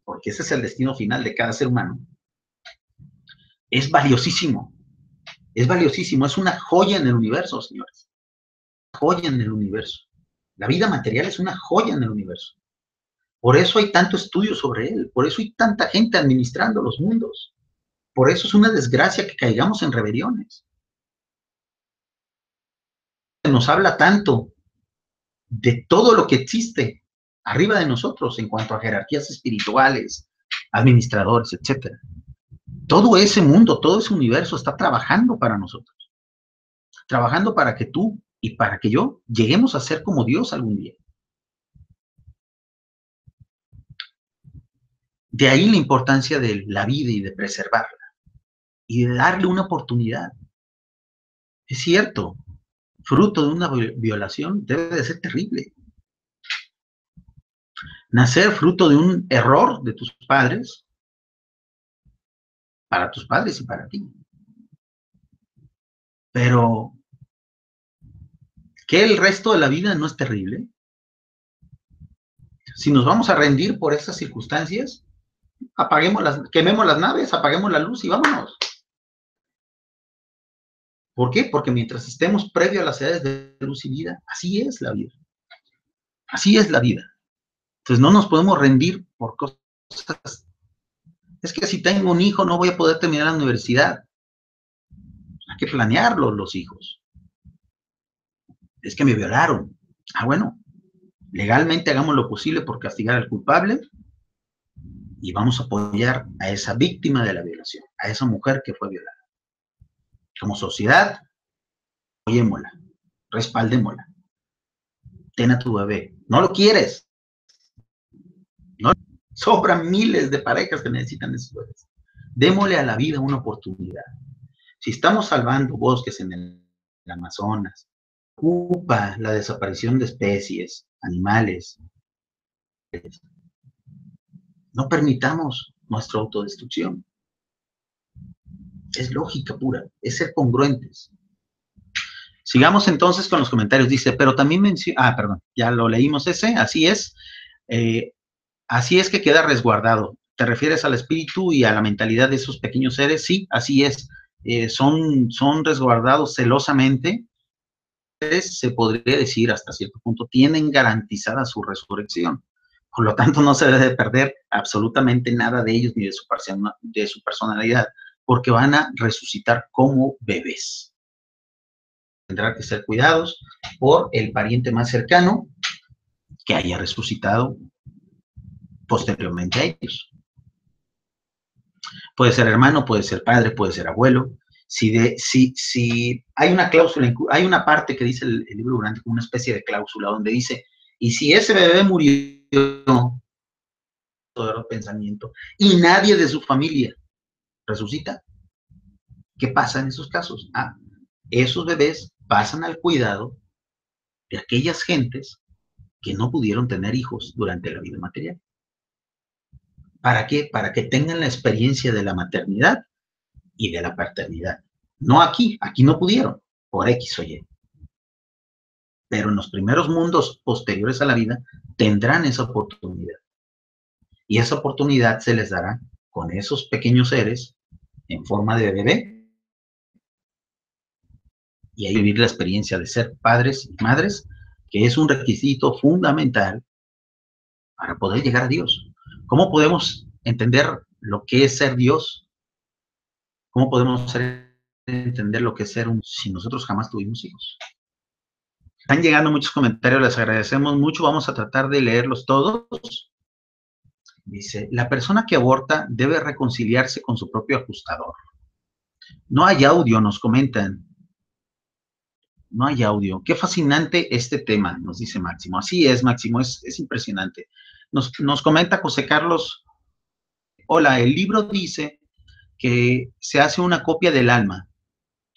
porque ese es el destino final de cada ser humano, es valiosísimo. Es valiosísimo, es una joya en el universo, señores joya en el universo. La vida material es una joya en el universo. Por eso hay tanto estudio sobre él, por eso hay tanta gente administrando los mundos. Por eso es una desgracia que caigamos en rebeliones. Nos habla tanto de todo lo que existe arriba de nosotros en cuanto a jerarquías espirituales, administradores, etc. Todo ese mundo, todo ese universo está trabajando para nosotros. Trabajando para que tú y para que yo lleguemos a ser como Dios algún día. De ahí la importancia de la vida y de preservarla y de darle una oportunidad. Es cierto, fruto de una violación debe de ser terrible. Nacer fruto de un error de tus padres, para tus padres y para ti. Pero que el resto de la vida no es terrible. Si nos vamos a rendir por estas circunstancias, apaguemos las, quememos las naves, apaguemos la luz y vámonos. ¿Por qué? Porque mientras estemos previo a las edades de luz y vida, así es la vida. Así es la vida. Entonces no nos podemos rendir por cosas. Es que si tengo un hijo no voy a poder terminar la universidad. Hay que planearlo los hijos es que me violaron. Ah, bueno, legalmente hagamos lo posible por castigar al culpable y vamos a apoyar a esa víctima de la violación, a esa mujer que fue violada. Como sociedad, apoyémosla, respaldémosla. Ten a tu bebé. No lo quieres. No, sobran miles de parejas que necesitan esos. Démosle a la vida una oportunidad. Si estamos salvando bosques en el Amazonas, preocupa la desaparición de especies, animales. No permitamos nuestra autodestrucción. Es lógica pura, es ser congruentes. Sigamos entonces con los comentarios. Dice, pero también menciona, ah, perdón, ya lo leímos ese, así es. Eh, así es que queda resguardado. ¿Te refieres al espíritu y a la mentalidad de esos pequeños seres? Sí, así es. Eh, son, son resguardados celosamente se podría decir hasta cierto punto, tienen garantizada su resurrección. Por lo tanto, no se debe perder absolutamente nada de ellos ni de su, de su personalidad, porque van a resucitar como bebés. Tendrán que ser cuidados por el pariente más cercano que haya resucitado posteriormente a ellos. Puede ser hermano, puede ser padre, puede ser abuelo, si, de, si, si hay una cláusula, hay una parte que dice el, libro durante como una especie de cláusula donde dice, y si ese bebé murió, todo el pensamiento, y nadie de su familia resucita, ¿qué pasa en esos casos? Ah, esos bebés pasan al cuidado de aquellas gentes que no pudieron tener hijos durante la vida material. ¿Para qué? Para que tengan la experiencia de la maternidad y de la paternidad. No aquí, aquí no pudieron, por X o Y. Pero en los primeros mundos posteriores a la vida tendrán esa oportunidad. Y esa oportunidad se les dará con esos pequeños seres en forma de bebé. Y ahí vivir la experiencia de ser padres y madres, que es un requisito fundamental para poder llegar a Dios. ¿Cómo podemos entender lo que es ser Dios ¿Cómo podemos entender lo que es ser un si nosotros jamás tuvimos hijos? Están llegando muchos comentarios, les agradecemos mucho. Vamos a tratar de leerlos todos. Dice, la persona que aborta debe reconciliarse con su propio ajustador. No hay audio, nos comentan. no hay audio. Qué fascinante este tema, nos dice Máximo. Así es, Máximo, es, es impresionante. Nos, nos comenta José Carlos, hola, el libro dice que se hace una copia del alma.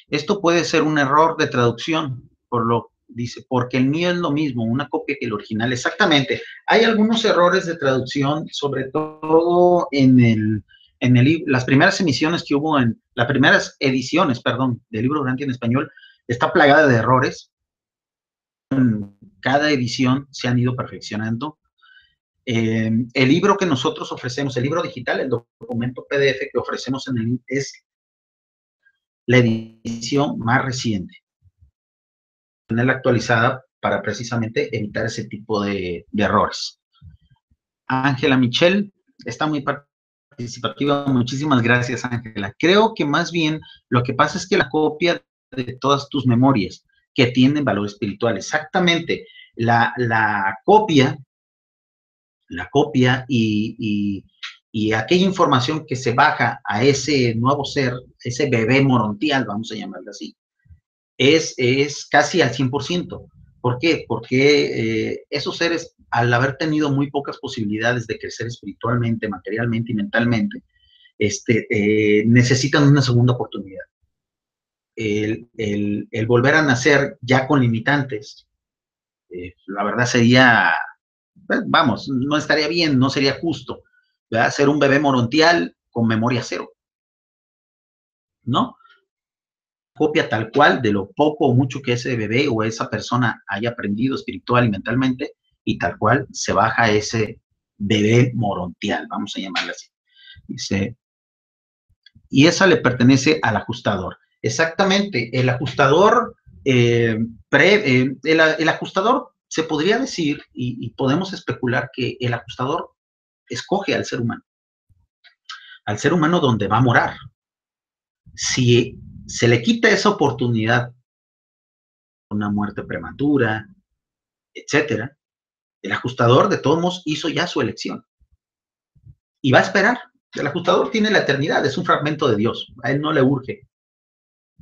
Esto puede ser un error de traducción, por lo dice, porque el mío es lo mismo, una copia que el original. Exactamente. Hay algunos errores de traducción, sobre todo en el, en el, las primeras emisiones que hubo en, las primeras ediciones, perdón, del libro durante en español, está plagada de errores. Cada edición se han ido perfeccionando. Eh, el libro que nosotros ofrecemos, el libro digital, el documento PDF que ofrecemos en el es la edición más reciente. Tenerla actualizada para precisamente evitar ese tipo de, de errores. Ángela Michelle está muy participativa. Muchísimas gracias, Ángela. Creo que más bien lo que pasa es que la copia de todas tus memorias que tienen valor espiritual, exactamente, la, la copia la copia y, aquella información que se baja a ese nuevo ser, ese bebé morontial, vamos a llamarlo así, es, es casi al 100%. ¿Por qué? Porque eh, esos seres, al haber tenido muy pocas posibilidades de crecer espiritualmente, materialmente y mentalmente, este, eh, necesitan una segunda oportunidad. El, volver a nacer ya con limitantes, eh, la verdad sería pues, vamos, no estaría bien, no sería justo, ¿verdad? Ser un bebé morontial con memoria cero. ¿No? Copia tal cual de lo poco o mucho que ese bebé o esa persona haya aprendido espiritual y mentalmente, y tal cual se baja ese bebé morontial, vamos a llamarle así. Dice, y esa le pertenece al ajustador. Exactamente, el ajustador, eh, eh, el ajustador se podría decir y, podemos especular que el ajustador escoge al ser humano, al ser humano donde va a morar. Si se le quita esa oportunidad, una muerte prematura, etcétera, el ajustador de todos modos hizo ya su elección y va a esperar. El ajustador tiene la eternidad, es un fragmento de Dios. A él no le urge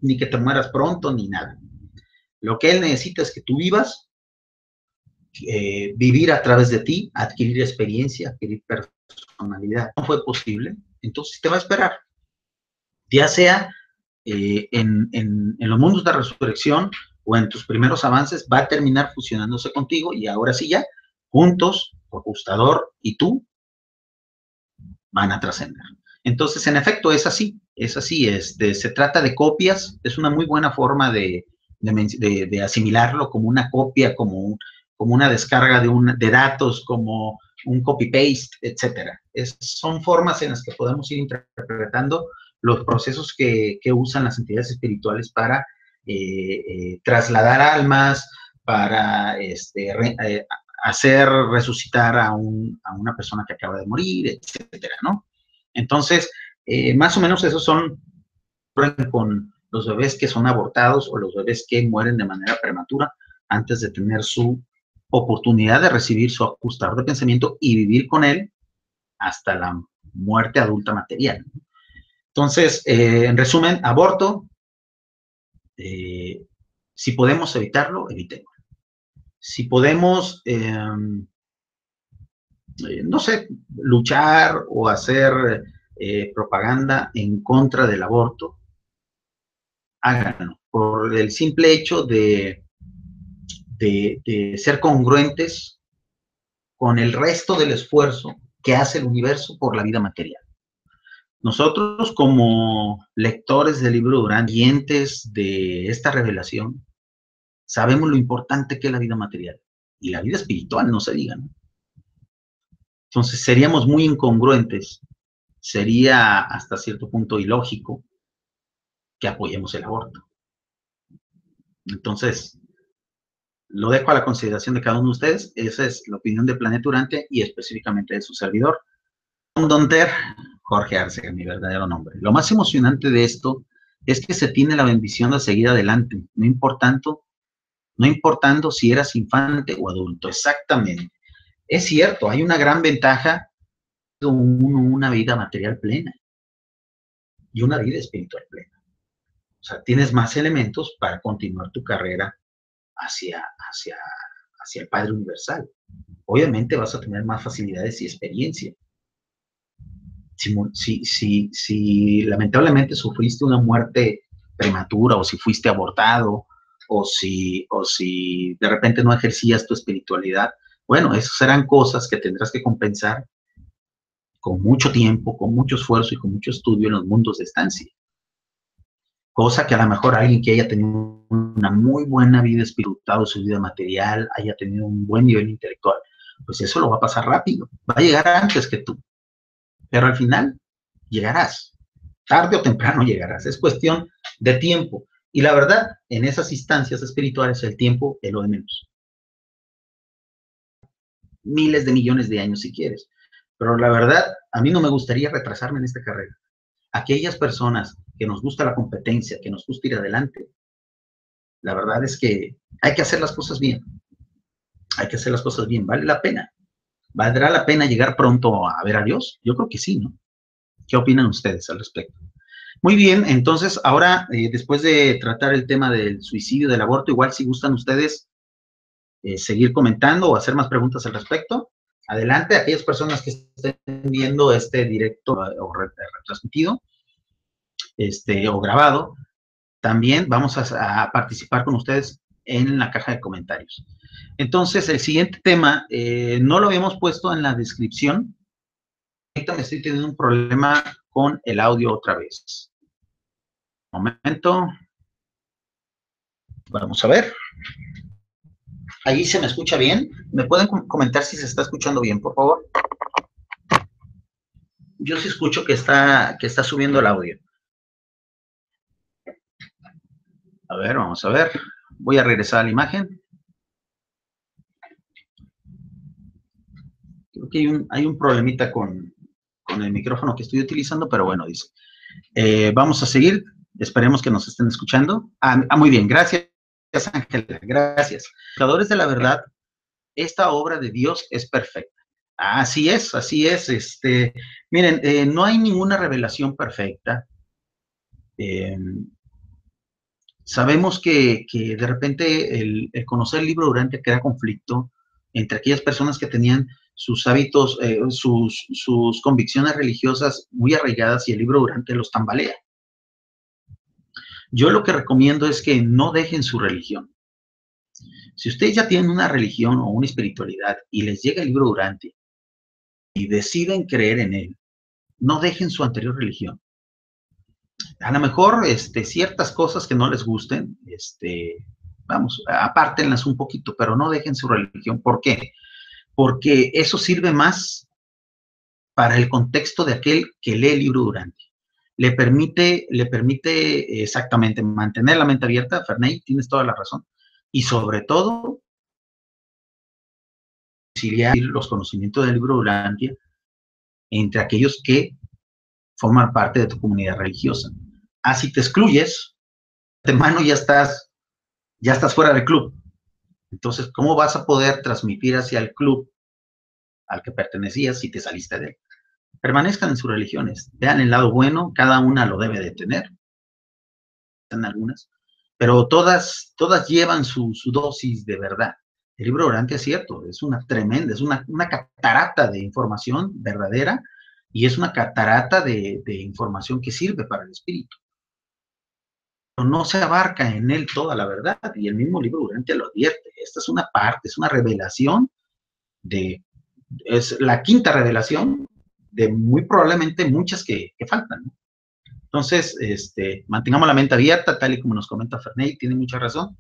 ni que te mueras pronto ni nada. Lo que él necesita es que tú vivas eh, vivir a través de ti, adquirir experiencia, adquirir personalidad. No fue posible, entonces te va a esperar. Ya sea eh, en, en, los mundos de resurrección o en tus primeros avances, va a terminar fusionándose contigo y ahora sí ya, juntos, ajustador y tú, van a trascender. Entonces, en efecto, es así, es así, este, se trata de copias, es una muy buena forma de, de, de asimilarlo como una copia, como un, como una descarga de, un, de datos, como un copy-paste, etcétera. son formas en las que podemos ir interpretando los procesos que, usan las entidades espirituales para eh, eh, trasladar almas, para este, eh, hacer resucitar a, una persona que acaba de morir, etcétera, ¿no? Entonces, más o menos esos son con los bebés que son abortados o los bebés que mueren de manera prematura antes de tener su oportunidad de recibir su ajustador de pensamiento y vivir con él hasta la muerte adulta material. Entonces, eh, en resumen, aborto, eh, si podemos evitarlo, evitémoslo. Si podemos, em, eh, no sé, luchar o hacer propaganda en contra del aborto, háganlo, por el simple hecho de de, ser congruentes con el resto del esfuerzo que hace el universo por la vida material. Nosotros como lectores del libro Durán, dientes de esta revelación, sabemos lo importante que es la vida material y la vida espiritual, no se diga. Entonces seríamos muy incongruentes, sería hasta cierto punto ilógico que apoyemos el aborto. Entonces, lo dejo a la consideración de cada uno de ustedes. Esa es la opinión de Planeta Durante y específicamente de su servidor. Donter, Jorge Arce, mi verdadero nombre. Lo más emocionante de esto es que se tiene la bendición de seguir adelante, no importando, no importando si eras infante o adulto, exactamente. Es cierto, hay una gran ventaja de una vida material plena y una vida espiritual plena. O sea, tienes más elementos para continuar tu carrera hacia, hacia, hacia el Padre Universal. Obviamente vas a tener más facilidades y experiencia. Si, si, si, si lamentablemente sufriste una muerte prematura o si fuiste abortado o si, o si de repente no ejercías tu espiritualidad, bueno, esas serán cosas que tendrás que compensar con mucho tiempo, con mucho esfuerzo y con mucho estudio en los mundos de estancia. Cosa que a lo mejor alguien que haya tenido una muy buena vida espiritual su vida material, haya tenido un buen nivel intelectual, pues eso lo va a pasar rápido, va a llegar antes que tú. Pero al final llegarás, tarde o temprano llegarás, es cuestión de tiempo. Y la verdad, en esas instancias espirituales el tiempo es lo de menos. Miles de millones de años si quieres. Pero la verdad, a mí no me gustaría retrasarme en esta carrera. Aquellas personas que nos gusta la competencia, que nos gusta ir adelante, la verdad es que hay que hacer las cosas bien. Hay que hacer las cosas bien. Vale la pena. ¿Valdrá la pena llegar pronto a ver a Dios? Yo creo que sí, ¿no? ¿Qué opinan ustedes al respecto? Muy bien, entonces ahora, eh, después de tratar el tema del suicidio, del aborto, igual si gustan ustedes eh, seguir comentando o hacer más preguntas al respecto, adelante, aquellas personas que estén viendo este directo eh, o retransmitido, este, o grabado, también vamos a, participar con ustedes en la caja de comentarios. Entonces, el siguiente tema, eh, no lo habíamos puesto en la descripción. Ahorita me estoy teniendo un problema con el audio otra vez. Un momento. Vamos a ver. Ahí se me escucha bien. ¿Me pueden comentar si se está escuchando bien, por favor? Yo sí escucho que está, que está subiendo el audio. A ver, vamos a ver. Voy a regresar a la imagen. Creo que hay un, hay un problemita con, el micrófono que estoy utilizando, pero bueno, dice. Eh, vamos a seguir. Esperemos que nos estén escuchando. ah, ah muy bien, gracias. Ángela, gracias. Buscadores de la verdad, esta obra de Dios es perfecta. Así es, así es. Este, miren, eh, no hay ninguna revelación perfecta. Em, sabemos que, de repente el, conocer el libro durante crea conflicto entre aquellas personas que tenían sus hábitos, eh, sus, sus convicciones religiosas muy arraigadas y el libro durante los tambalea. Yo lo que recomiendo es que no dejen su religión. Si ustedes ya tienen una religión o una espiritualidad y les llega el libro Durante y deciden creer en él, no dejen su anterior religión. A lo mejor este, ciertas cosas que no les gusten, este, vamos, apártenlas un poquito, pero no dejen su religión. ¿Por qué? Porque eso sirve más para el contexto de aquel que lee el libro Durante le permite, le permite exactamente mantener la mente abierta, Ferney, tienes toda la razón, y sobre todo, conciliar los conocimientos del libro Urantia entre aquellos que forman parte de tu comunidad religiosa. Ah, si te excluyes, de mano ya estás, ya estás fuera del club. Entonces, ¿cómo vas a poder transmitir hacia el club al que pertenecías si te saliste de él? Permanezcan en sus religiones, vean el lado bueno, cada una lo debe de tener, están algunas, pero todas, todas llevan su, dosis de verdad. El libro orante es cierto, es una tremenda, es una, catarata de información verdadera y es una catarata de, información que sirve para el espíritu. Pero no se abarca en él toda la verdad y el mismo libro durante lo advierte. Esta es una parte, es una revelación de, es la quinta revelación de muy probablemente muchas que, faltan. Entonces, este, mantengamos la mente abierta, tal y como nos comenta Ferney, tiene mucha razón,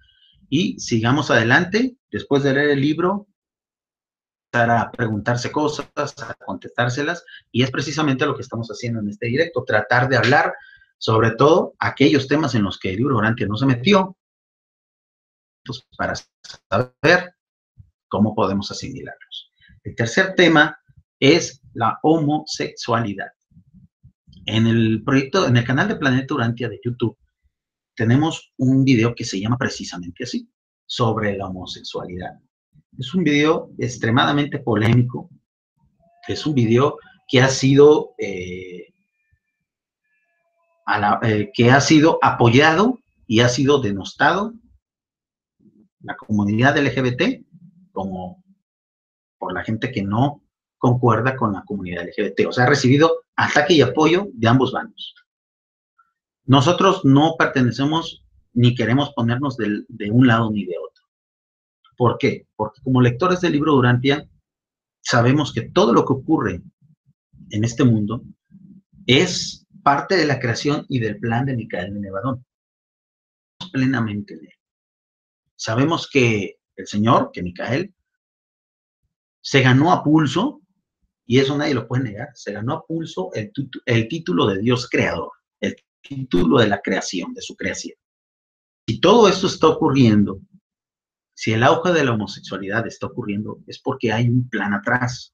y sigamos adelante. Después de leer el libro, a preguntarse cosas, a contestárselas, y es precisamente lo que estamos haciendo en este directo, tratar de hablar sobre todo aquellos temas en los que el libro orante no se metió, para saber cómo podemos asimilarlos. El tercer tema es la homosexualidad. En el proyecto, en el canal de Planeta Urantia de YouTube, tenemos un video que se llama precisamente así, sobre la homosexualidad. Es un video extremadamente polémico, es un video que ha sido, eh, eh, que ha sido apoyado y ha sido denostado la comunidad LGBT como por la gente que no concuerda con la comunidad LGBT. O sea, ha recibido ataque y apoyo de ambos bandos. Nosotros no pertenecemos ni queremos ponernos de, un lado ni de otro. ¿Por qué? Porque como lectores del libro Durantia, sabemos que todo lo que ocurre en este mundo es parte de la creación y del plan de Micael de Nevadón. Plenamente de él. Sabemos que el Señor, que Micael, se ganó a pulso, y eso nadie lo puede negar, se ganó a pulso el, el título de Dios creador, el título de la creación, de su creación. Si todo esto está ocurriendo, si el auge de la homosexualidad está ocurriendo, es porque hay un plan atrás.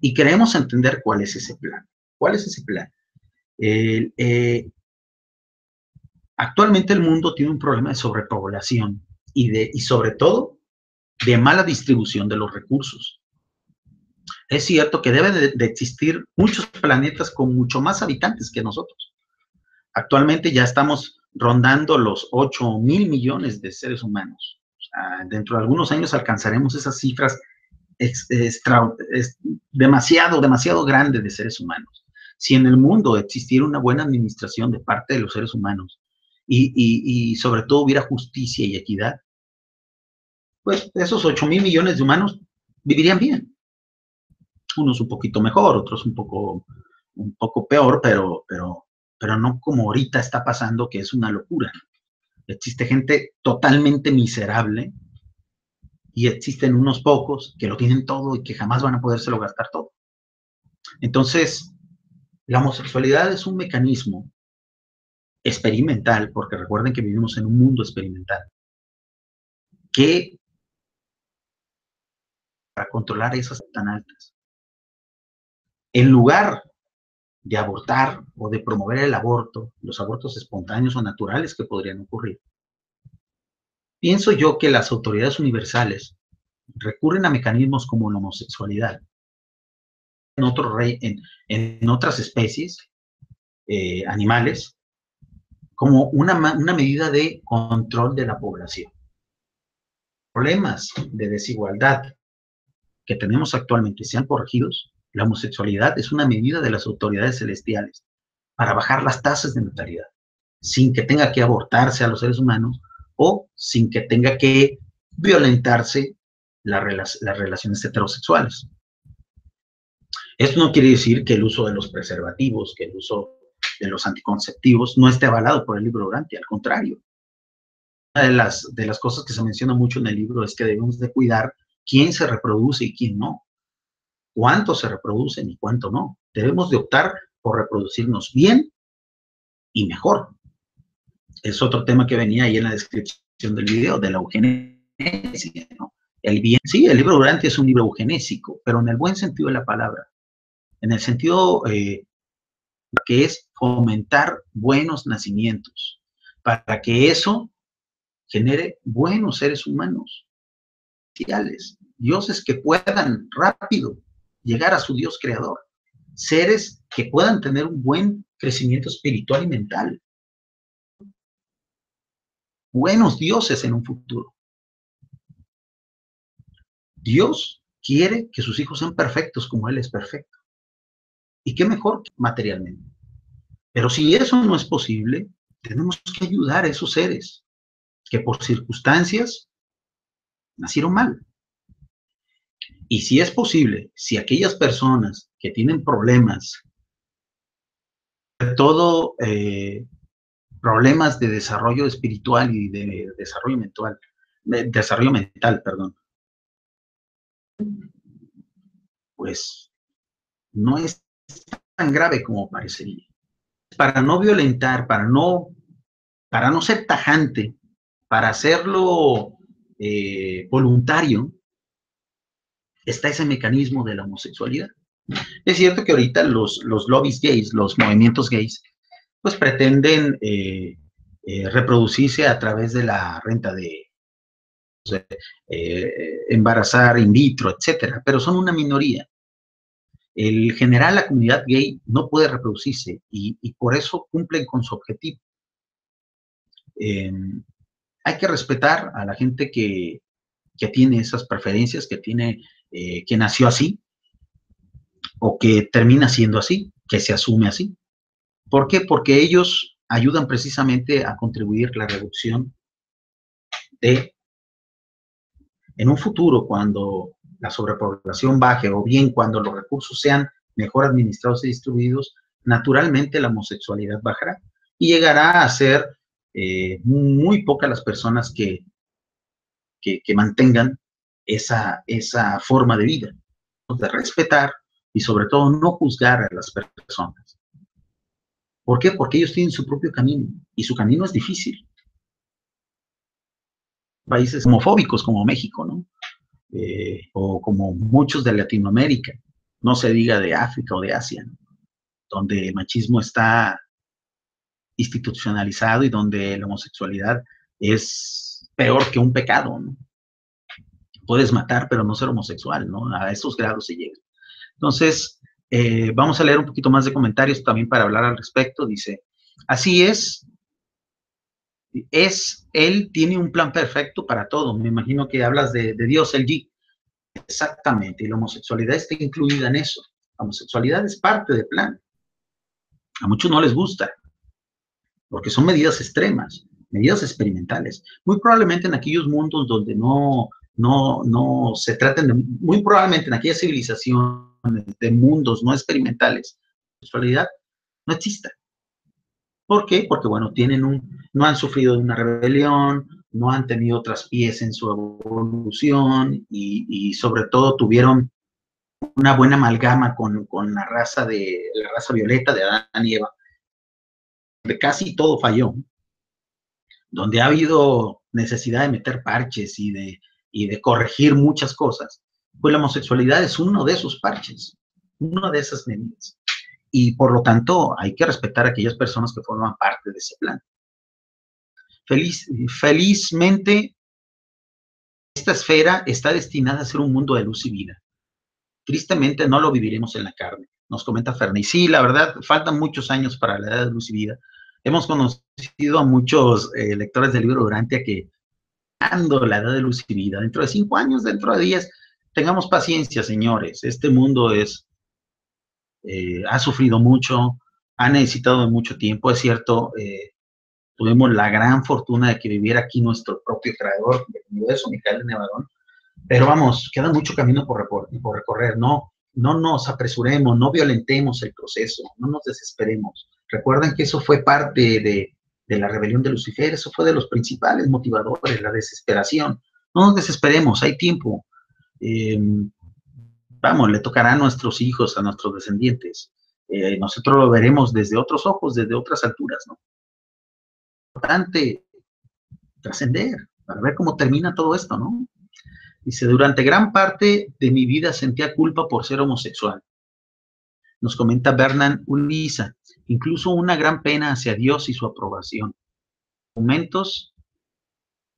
Y queremos entender cuál es ese plan. ¿Cuál es ese plan? Eh, actualmente el mundo tiene un problema de sobrepoblación y, de, y sobre todo de mala distribución de los recursos. Es cierto que deben de, existir muchos planetas con mucho más habitantes que nosotros. Actualmente ya estamos rondando los 8 mil millones de seres humanos. dentro de algunos años alcanzaremos esas cifras demasiado, demasiado grandes de seres humanos. Si en el mundo existiera una buena administración de parte de los seres humanos y sobre todo hubiera justicia y equidad, pues esos 8 mil millones de humanos vivirían bien. Unos un poquito mejor, otros un poco, un poco peor, pero, pero, pero no como ahorita está pasando, que es una locura. Existe gente totalmente miserable y existen unos pocos que lo tienen todo y que jamás van a podérselo gastar todo. Entonces, la homosexualidad es un mecanismo experimental, porque recuerden que vivimos en un mundo experimental, que para controlar esas tan altas. En lugar de abortar o de promover el aborto, los abortos espontáneos o naturales que podrían ocurrir, pienso yo que las autoridades universales recurren a mecanismos como la homosexualidad en, otras especies eh, animales como una, una medida de control de la población. Problemas de desigualdad que tenemos actualmente sean corregidos, la homosexualidad es una medida de las autoridades celestiales para bajar las tasas de natalidad, sin que tenga que abortarse a los seres humanos o sin que tenga que violentarse las relaciones heterosexuales. Esto no quiere decir que el uso de los preservativos, que el uso de los anticonceptivos no esté avalado por el libro Durante, al contrario. Una de las, de las cosas que se menciona mucho en el libro es que debemos de cuidar quién se reproduce y quién no, cuánto se reproducen y cuánto no. Debemos de optar por reproducirnos bien y mejor. Es otro tema que venía ahí en la descripción del video, de la eugenesia, El bien, sí, el libro Durante es un libro eugenésico, pero en el buen sentido de la palabra, en el sentido eh, que es fomentar buenos nacimientos, para que eso genere buenos seres humanos dioses que puedan rápido llegar a su Dios creador, seres que puedan tener un buen crecimiento espiritual y mental, buenos dioses en un futuro. Dios quiere que sus hijos sean perfectos como Él es perfecto. ¿Y qué mejor materialmente? Pero si eso no es posible, tenemos que ayudar a esos seres que por circunstancias nacieron mal. Y si es posible, si aquellas personas que tienen problemas, sobre todo eh, problemas de desarrollo espiritual y de desarrollo mental, de desarrollo mental, perdón, pues no es tan grave como parecería. Para no violentar, para no, para no ser tajante, para hacerlo eh, voluntario, está ese mecanismo de la homosexualidad. Es cierto que ahorita los, los lobbies gays, los movimientos gays, pues pretenden eh, eh, reproducirse a través de la renta de, embarazar in vitro, etcétera, pero son una minoría. El general, la comunidad gay no puede reproducirse y, por eso cumplen con su objetivo. hay que respetar a la gente que, tiene esas preferencias, que tiene, eh, que nació así, o que termina siendo así, que se asume así. ¿Por qué? Porque ellos ayudan precisamente a contribuir la reducción de, en un futuro, cuando la sobrepoblación baje o bien cuando los recursos sean mejor administrados y distribuidos, naturalmente la homosexualidad bajará y llegará a ser eh, muy pocas las personas que, que, mantengan esa, esa forma de vida, de respetar y sobre todo no juzgar a las personas. ¿Por qué? Porque ellos tienen su propio camino y su camino es difícil. Países homofóbicos como México, ¿no? Eh, o como muchos de Latinoamérica, no se diga de África o de Asia, donde el machismo está institucionalizado y donde la homosexualidad es peor que un pecado, ¿no? Puedes matar, pero no ser homosexual, ¿no? A esos grados se llega. Entonces, eh, vamos a leer un poquito más de comentarios también para hablar al respecto. Dice, así es, es, él tiene un plan perfecto para todo. Me imagino que hablas de, Dios, el G. Exactamente, y la homosexualidad está incluida en eso. La homosexualidad es parte del plan. A muchos no les gusta, porque son medidas extremas, medidas experimentales. Muy probablemente en aquellos mundos donde no, no, no se traten de, muy probablemente en aquella civilización de mundos no experimentales, sexualidad no exista. ¿Por qué? Porque, bueno, tienen un, no han sufrido de una rebelión, no han tenido otras pies en su evolución y, sobre todo tuvieron una buena amalgama con, la raza de la raza violeta de Adán y Eva, casi todo falló, donde ha habido necesidad de meter parches y de, y de corregir muchas cosas, pues la homosexualidad es uno de esos parches, una de esas medidas. Y por lo tanto, hay que respetar a aquellas personas que forman parte de ese plan. Feliz, felizmente, esta esfera está destinada a ser un mundo de luz y vida. Tristemente, no lo viviremos en la carne. Nos comenta Fernández. Sí, la verdad, faltan muchos años para la edad de luz y vida. Hemos conocido a muchos eh, lectores del libro Durantia que, la edad de vida, dentro de cinco años, dentro de diez, tengamos paciencia, señores. Este mundo es, eh, ha sufrido mucho, ha necesitado mucho tiempo. Es cierto, eh, tuvimos la gran fortuna de que viviera aquí nuestro propio creador del universo, Micael de Nevadón. Pero vamos, queda mucho camino por, por recorrer. No, no nos apresuremos, no violentemos el proceso, no nos desesperemos. Recuerden que eso fue parte de, de la rebelión de Lucifer, eso fue de los principales motivadores, la desesperación. No nos desesperemos, hay tiempo. Eh, vamos, le tocará a nuestros hijos, a nuestros descendientes. Eh, nosotros lo veremos desde otros ojos, desde otras alturas, ¿no? Importante trascender, para ver cómo termina todo esto, ¿no? Dice, durante gran parte de mi vida sentía culpa por ser homosexual. Nos comenta Bernan Ulisa, incluso una gran pena hacia Dios y su aprobación. Momentos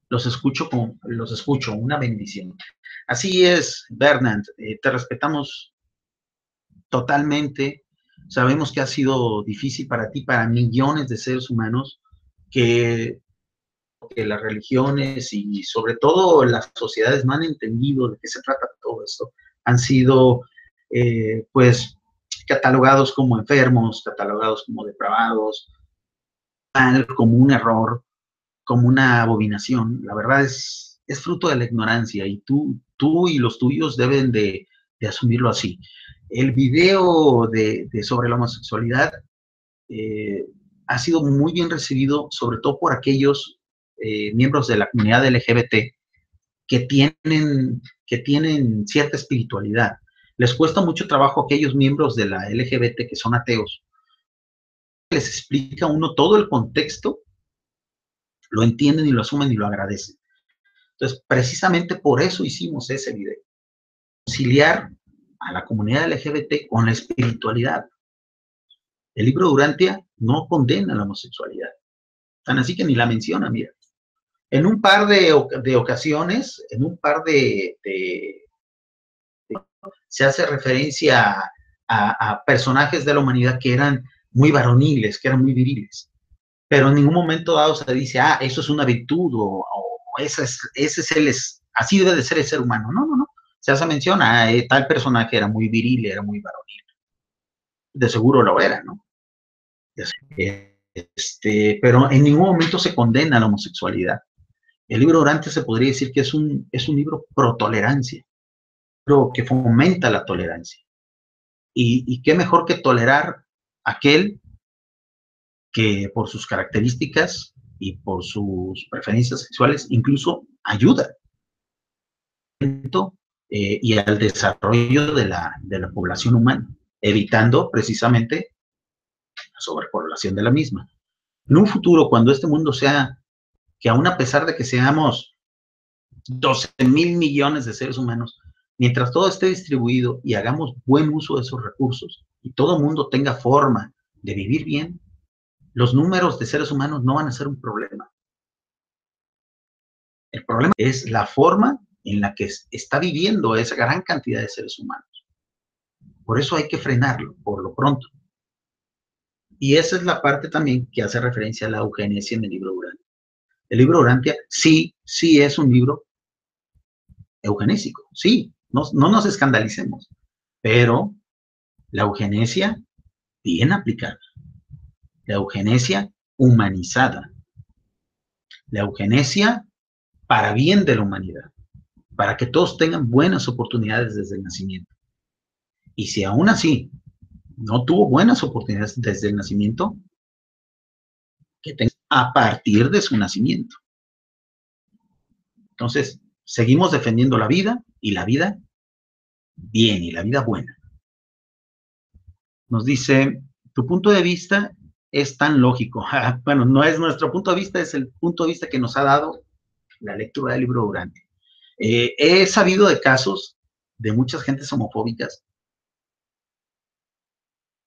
los escucho, con, los escucho, una bendición. Así es, Bernard, eh, te respetamos totalmente. Sabemos que ha sido difícil para ti, para millones de seres humanos, que, las religiones y sobre todo las sociedades no han entendido de qué se trata todo esto. Han sido, eh, pues, catalogados como enfermos, catalogados como depravados, como un error, como una abominación. La verdad es, es fruto de la ignorancia y tú, tú y los tuyos deben de, asumirlo así. El video de, sobre la homosexualidad eh, ha sido muy bien recibido, sobre todo por aquellos eh, miembros de la comunidad LGBT que tienen, que tienen cierta espiritualidad. Les cuesta mucho trabajo a aquellos miembros de la LGBT que son ateos. Les explica uno todo el contexto lo entienden y lo asumen y lo agradecen. Entonces, precisamente por eso hicimos ese video. Conciliar a la comunidad LGBT con la espiritualidad. El libro Durantia no condena la homosexualidad. Tan así que ni la menciona, mira. En un par de, ocasiones, en un par de, se hace referencia a, personajes de la humanidad que eran muy varoniles, que eran muy viriles. pero en ningún momento dado se dice, ah, eso es una virtud o, ese es, ese es el, así debe de ser el ser humano. No, no, no. Se hace mención a ah, eh, tal personaje era muy viril, era muy varonil. De seguro lo era, ¿no? Este, pero en ningún momento se condena la homosexualidad. El libro Durante se podría decir que es un, es un libro pro tolerancia, que fomenta la tolerancia. Y, y qué mejor que tolerar aquel que por sus características y por sus preferencias sexuales incluso ayuda eh, y al desarrollo de la, de la población humana, evitando precisamente la sobrepoblación de la misma. En un futuro, cuando este mundo sea, que aún a pesar de que seamos 12 mil millones de seres humanos, mientras todo esté distribuido y hagamos buen uso de esos recursos y todo mundo tenga forma de vivir bien, los números de seres humanos no van a ser un problema. El problema es la forma en la que está viviendo esa gran cantidad de seres humanos. Por eso hay que frenarlo, por lo pronto. Y esa es la parte también que hace referencia a la eugenesia en el libro Urantia. El libro Urantia sí, sí es un libro eugenésico, sí, no, no nos escandalicemos, pero la eugenesia bien aplicada la eugenesia humanizada, la eugenesia para bien de la humanidad, para que todos tengan buenas oportunidades desde el nacimiento. Y si aún así no tuvo buenas oportunidades desde el nacimiento, que tenga a partir de su nacimiento. Entonces, seguimos defendiendo la vida y la vida bien y la vida buena. Nos dice, tu punto de vista es tan lógico. bueno, no es nuestro punto de vista, es el punto de vista que nos ha dado la lectura del libro Durante. Eh, he sabido de casos de muchas gentes homofóbicas.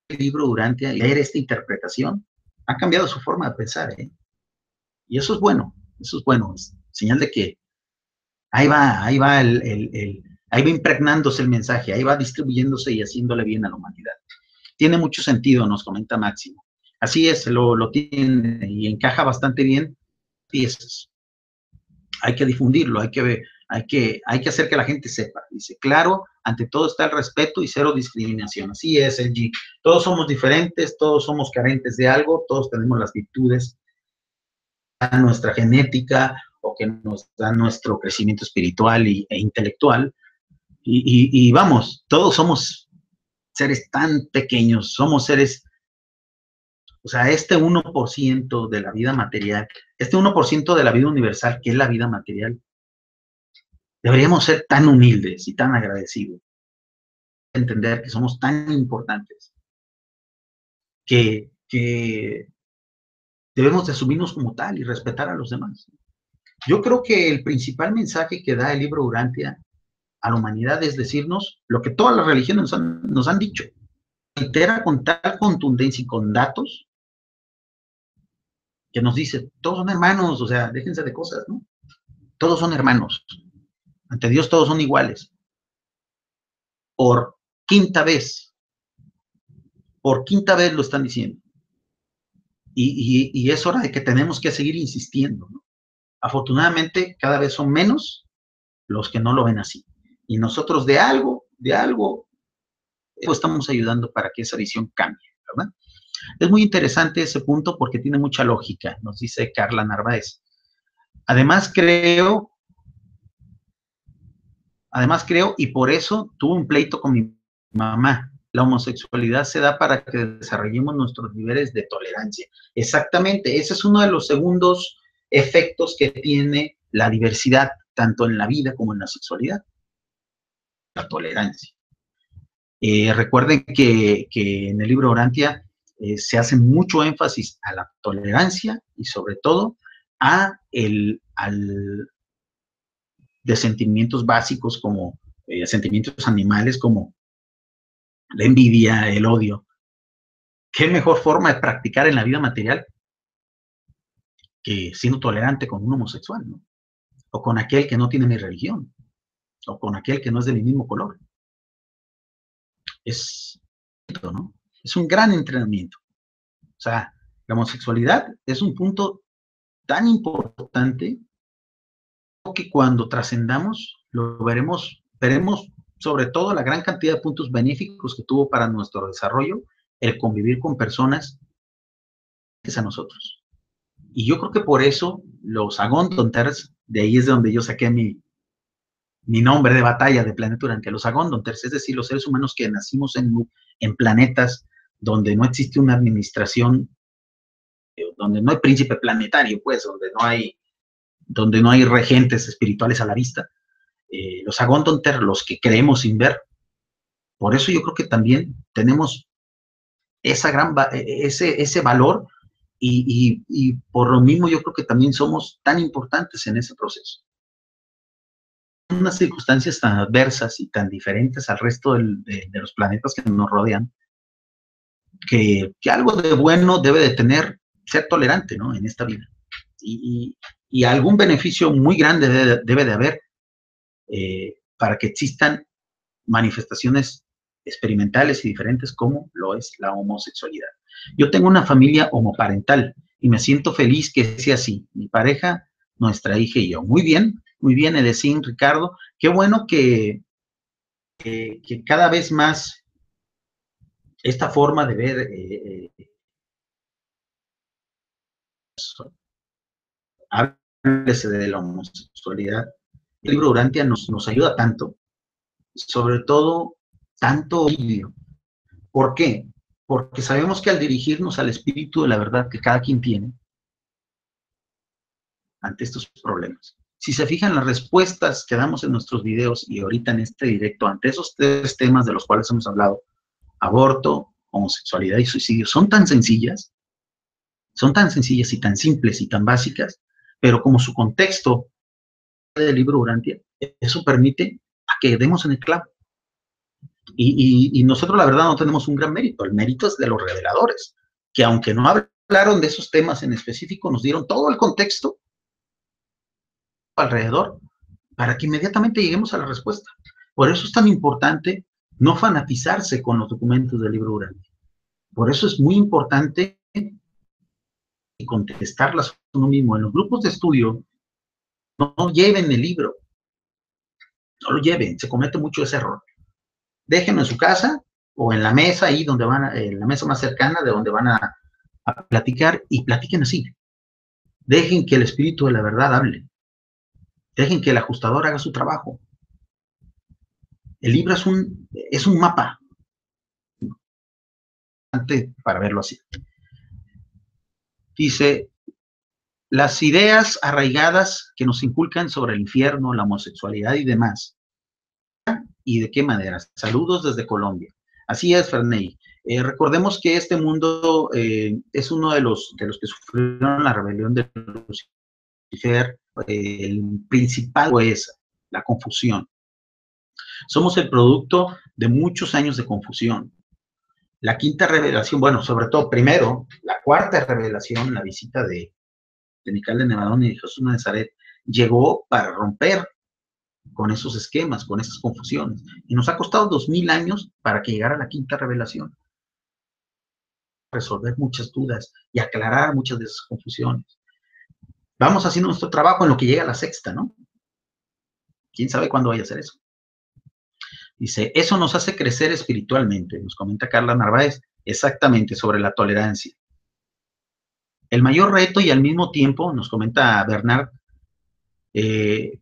El libro Durante, leer esta interpretación, ha cambiado su forma de pensar. ¿eh? Y eso es bueno, eso es bueno, es señal de que ahí va, ahí va el, ahí va impregnándose el mensaje, ahí va distribuyéndose y haciéndole bien a la humanidad. Tiene mucho sentido, nos comenta Máximo. Así es, lo, lo tiene y encaja bastante bien piezas. Hay que difundirlo, hay que, hay, que, hay que hacer que la gente sepa. Dice, claro, ante todo está el respeto y cero discriminación. Así es, el G. Todos somos diferentes, todos somos carentes de algo, todos tenemos las virtudes, nuestra genética o que nos da nuestro crecimiento espiritual y, e intelectual. Y, y vamos, todos somos seres tan pequeños, somos seres o sea, este 1% de la vida material, este 1% de la vida universal, que es la vida material, deberíamos ser tan humildes y tan agradecidos. Entender que somos tan importantes que, debemos de asumirnos como tal y respetar a los demás. Yo creo que el principal mensaje que da el libro Urantia a la humanidad es decirnos lo que todas las religiones nos han, nos han dicho. Entera con tal contundencia y con datos que nos dice, todos son hermanos, o sea, déjense de cosas, ¿no? Todos son hermanos. Ante Dios todos son iguales. Por quinta vez, por quinta vez lo están diciendo. Y, es hora de que tenemos que seguir insistiendo. ¿no? Afortunadamente, cada vez son menos los que no lo ven así. Y nosotros de algo, de algo, pues, estamos ayudando para que esa visión cambie, ¿verdad? Es muy interesante ese punto porque tiene mucha lógica, nos dice Carla Narváez. Además creo, además creo, y por eso tuve un pleito con mi mamá. La homosexualidad se da para que desarrollemos nuestros niveles de tolerancia. Exactamente, ese es uno de los segundos efectos que tiene la diversidad, tanto en la vida como en la sexualidad. La tolerancia. Eh, recuerden que, en el libro Orantia eh, se hace mucho énfasis a la tolerancia y sobre todo a el, al, de sentimientos básicos como eh, sentimientos animales como la envidia, el odio. ¿Qué mejor forma de practicar en la vida material que siendo tolerante con un homosexual. O con aquel que no tiene mi religión, o con aquel que no es de mi mismo color. Es, ¿no? Es un gran entrenamiento. O sea, La homosexualidad es un punto tan importante que cuando trascendamos lo veremos, veremos sobre todo la gran cantidad de puntos benéficos que tuvo para nuestro desarrollo el convivir con personas que a nosotros. Y yo creo que por eso los Agondonters, de ahí es de donde yo saqué mi, mi nombre de batalla de planeta durante los Agondonters, es decir, los seres humanos que nacimos en, en planetas donde no existe una administración, eh, donde no hay príncipe planetario, pues, donde no hay, donde no hay regentes espirituales a la vista. Eh, los Agondonter, los que creemos sin ver. Por eso yo creo que también tenemos esa gran, e, ese, ese valor y, por lo mismo yo creo que también somos tan importantes en ese proceso. Unas circunstancias tan adversas y tan diferentes al resto de, los planetas que nos rodean, que, algo de bueno debe de tener, ser tolerante, ¿no? En esta vida. Y, algún beneficio muy grande debe, debe de haber eh, para que existan manifestaciones experimentales y diferentes como lo es la homosexualidad. Yo tengo una familia homoparental y me siento feliz que sea así. Mi pareja, nuestra hija y yo. Muy bien, muy bien, Edecín, Ricardo. Qué bueno que, que, cada vez más esta forma de ver eh, de la homosexualidad. El libro Durantia nos, nos ayuda tanto, sobre todo tanto ¿Por qué? Porque sabemos que al dirigirnos al espíritu de la verdad que cada quien tiene ante estos problemas, si se fijan las respuestas que damos en nuestros videos y ahorita en este directo ante esos tres temas de los cuales hemos hablado, aborto, homosexualidad y suicidio, son tan sencillas, son tan sencillas y tan simples y tan básicas, pero como su contexto del libro Urantia, eso permite que demos en el clavo. Y, nosotros la verdad no tenemos un gran mérito, el mérito es de los reveladores, que aunque no hablaron de esos temas en específico, nos dieron todo el contexto alrededor para que inmediatamente lleguemos a la respuesta. Por eso es tan importante no fanatizarse con los documentos del libro Urania. Por eso es muy importante contestarlas uno mismo. En los grupos de estudio, no lleven el libro, no lo lleven, se comete mucho ese error déjenlo en su casa o en la mesa ahí donde van, a, en la mesa más cercana de donde van a, platicar y platiquen así. Dejen que el espíritu de la verdad hable. Dejen que el ajustador haga su trabajo. El libro es un, es un mapa. Para verlo así. Dice, las ideas arraigadas que nos inculcan sobre el infierno, la homosexualidad y demás y de qué manera. Saludos desde Colombia. Así es, Ferney. Eh, recordemos que este mundo eh, es uno de los, de los que sufrieron la rebelión de Lucifer. el principal es la confusión. Somos el producto de muchos años de confusión. La quinta revelación, bueno, sobre todo, primero, la cuarta revelación, la visita de, de Nical de Nevadón y de Jesús de Nazaret, llegó para romper con esos esquemas, con esas confusiones. Y nos ha costado dos mil años para que llegara la quinta revelación. Resolver muchas dudas y aclarar muchas de esas confusiones. Vamos haciendo nuestro trabajo en lo que llega a la sexta, ¿no? ¿Quién sabe cuándo vaya a ser eso? Dice, eso nos hace crecer espiritualmente, nos comenta Carla Narváez, exactamente sobre la tolerancia. El mayor reto y al mismo tiempo, nos comenta Bernard, eh,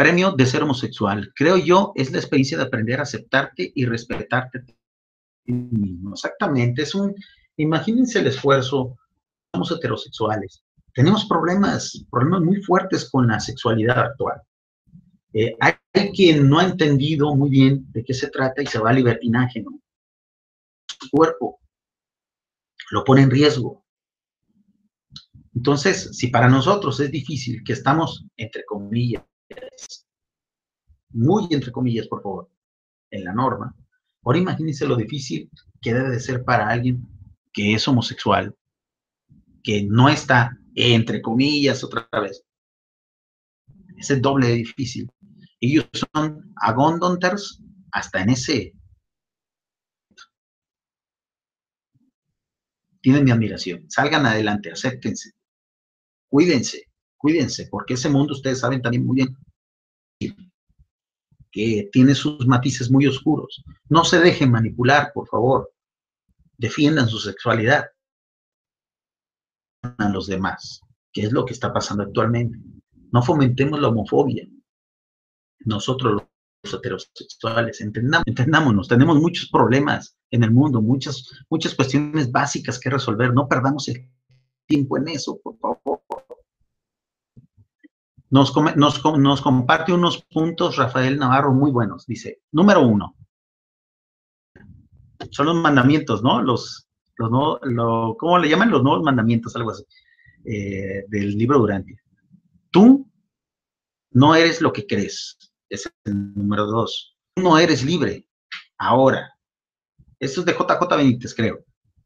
Premio de ser homosexual. Creo yo, es la experiencia de aprender a aceptarte y respetarte Exactamente, es un, imagínense el esfuerzo, somos heterosexuales, tenemos problemas, problemas muy fuertes con la sexualidad actual. Eh, hay, quien no ha entendido muy bien de qué se trata y se va a libertinaje, ¿no? Su cuerpo lo pone en riesgo. Entonces, si para nosotros es difícil, que estamos, entre comillas, muy entre comillas, por favor, en la norma. Ahora imagínense lo difícil que debe de ser para alguien que es homosexual, que no está, entre comillas, otra vez. Es el doble de difícil. Ellos son agondonters hasta en ese. tienen mi admiración. Salgan adelante, acéptense. Cuídense, cuídense, porque ese mundo ustedes saben también muy bien que tiene sus matices muy oscuros. No se dejen manipular, por favor. Defiendan su sexualidad a los demás, que es lo que está pasando actualmente. No fomentemos la homofobia. Nosotros los heterosexuales, entendámonos, tenemos muchos problemas en el mundo, muchas, muchas cuestiones básicas que resolver. No perdamos el tiempo en eso, por favor. Nos, nos, comparte unos puntos Rafael Navarro muy buenos. Dice, número uno, son los mandamientos, ¿no? Los, los no, ¿cómo le llaman? Los nuevos mandamientos, algo así, eh, del libro Durante. Tú no eres lo que crees. Es el número dos. Tú no eres libre. Ahora. Esto es de JJ Benítez, creo.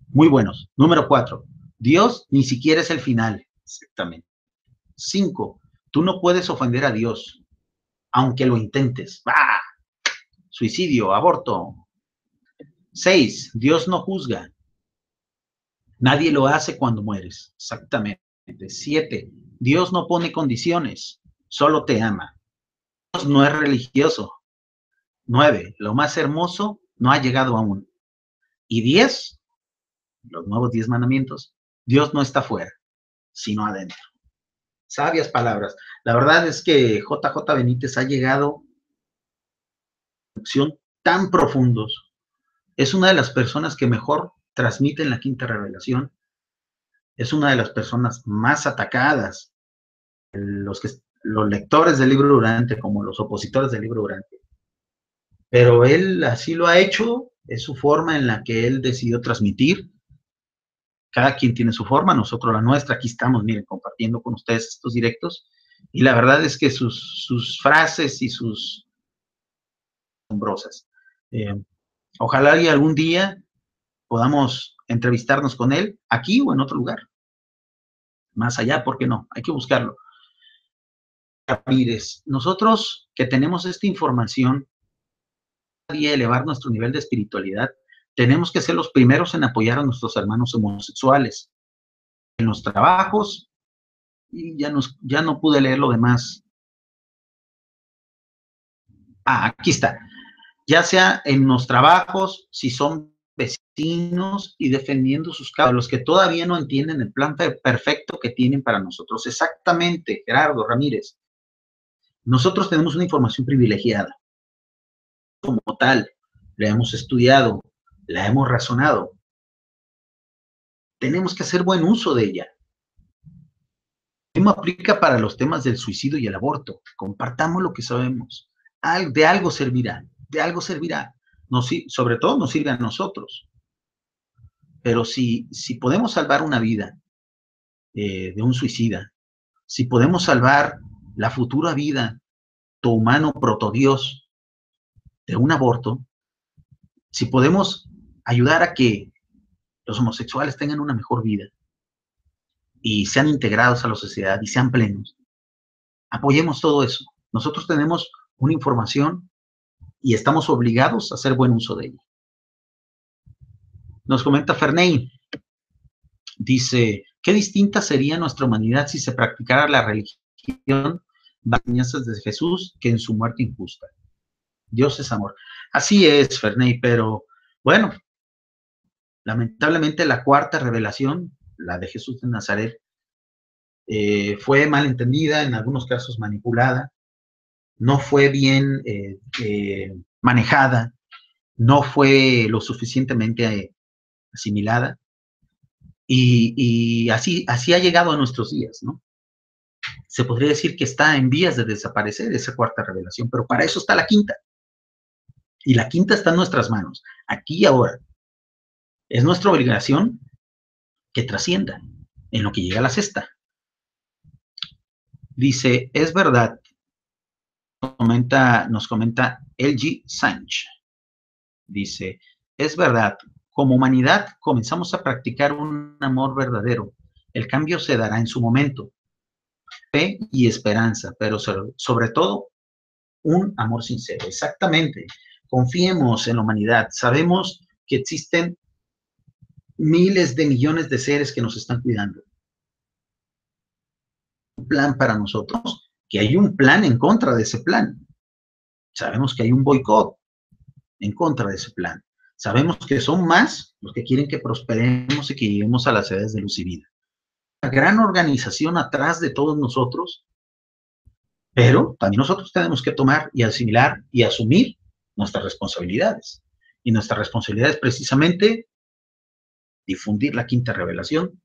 Muy buenos. Número cuatro. Dios ni siquiera es el final. Exactamente. Cinco. Tú no puedes ofender a Dios, aunque lo intentes. ¡Ah! Suicidio, aborto. Seis, Dios no juzga. Nadie lo hace cuando mueres. Exactamente. Siete, Dios no pone condiciones, solo te ama. Dios no es religioso. Nueve, lo más hermoso no ha llegado aún. Y diez, los nuevos diez mandamientos, Dios no está fuera, sino adentro sabias palabras. La verdad es que JJ Benítez ha llegado a tan profundos. Es una de las personas que mejor transmiten la quinta revelación. Es una de las personas más atacadas. Los, que, los lectores del libro Durante, como los opositores del libro Durante. Pero él así lo ha hecho, es su forma en la que él decidió transmitir cada quien tiene su forma, nosotros la nuestra, aquí estamos, miren, compartiendo con ustedes estos directos, y la verdad es que sus, frases y sus asombrosas. Eh, ojalá y algún día podamos entrevistarnos con él aquí o en otro lugar. Más allá, ¿por qué no? Hay que buscarlo. Ramírez, nosotros que tenemos esta información, día elevar nuestro nivel de espiritualidad, tenemos que ser los primeros en apoyar a nuestros hermanos homosexuales. En los trabajos, y ya, no pude leer lo demás. Ah, aquí está. Ya sea en los trabajos, si son vecinos y defendiendo sus casos, los que todavía no entienden el plan perfecto que tienen para nosotros. Exactamente, Gerardo Ramírez. Nosotros tenemos una información privilegiada. Como tal, la hemos estudiado, la hemos razonado. Tenemos que hacer buen uso de ella. Lo mismo aplica para los temas del suicidio y el aborto. Compartamos lo que sabemos. De algo servirá, de algo servirá. sobre todo nos sirve a nosotros. Pero si, si podemos salvar una vida eh, de un suicida, si podemos salvar la futura vida, tu humano protodios, de un aborto, si podemos ayudar a que los homosexuales tengan una mejor vida y sean integrados a la sociedad y sean plenos. Apoyemos todo eso. Nosotros tenemos una información y estamos obligados a hacer buen uso de ella. Nos comenta Ferney, dice, qué distinta sería nuestra humanidad si se practicara la religión enseñanzas de Jesús que en su muerte injusta. Dios es amor. Así es, Ferney, pero bueno, Lamentablemente la cuarta revelación, la de Jesús de Nazaret, eh, fue mal entendida, en algunos casos manipulada, no fue bien eh, eh, manejada, no fue lo suficientemente asimilada y, así, así ha llegado a nuestros días, ¿no? Se podría decir que está en vías de desaparecer esa cuarta revelación, pero para eso está la quinta. Y la quinta está en nuestras manos, aquí y ahora. Es nuestra obligación que trascienda en lo que llega a la cesta. Dice, es verdad, nos comenta LG Sánchez. Dice, es verdad, como humanidad comenzamos a practicar un amor verdadero. El cambio se dará en su momento. Fe y esperanza, pero sobre todo un amor sincero. Exactamente. Confiemos en la humanidad. Sabemos que existen miles de millones de seres que nos están cuidando. Un plan para nosotros, que hay un plan en contra de ese plan. Sabemos que hay un boicot en contra de ese plan. Sabemos que son más los que quieren que prosperemos y que lleguemos a las edades de luz y vida. Una gran organización atrás de todos nosotros, pero también nosotros tenemos que tomar y asimilar y asumir nuestras responsabilidades. Y nuestra responsabilidad es precisamente difundir la quinta revelación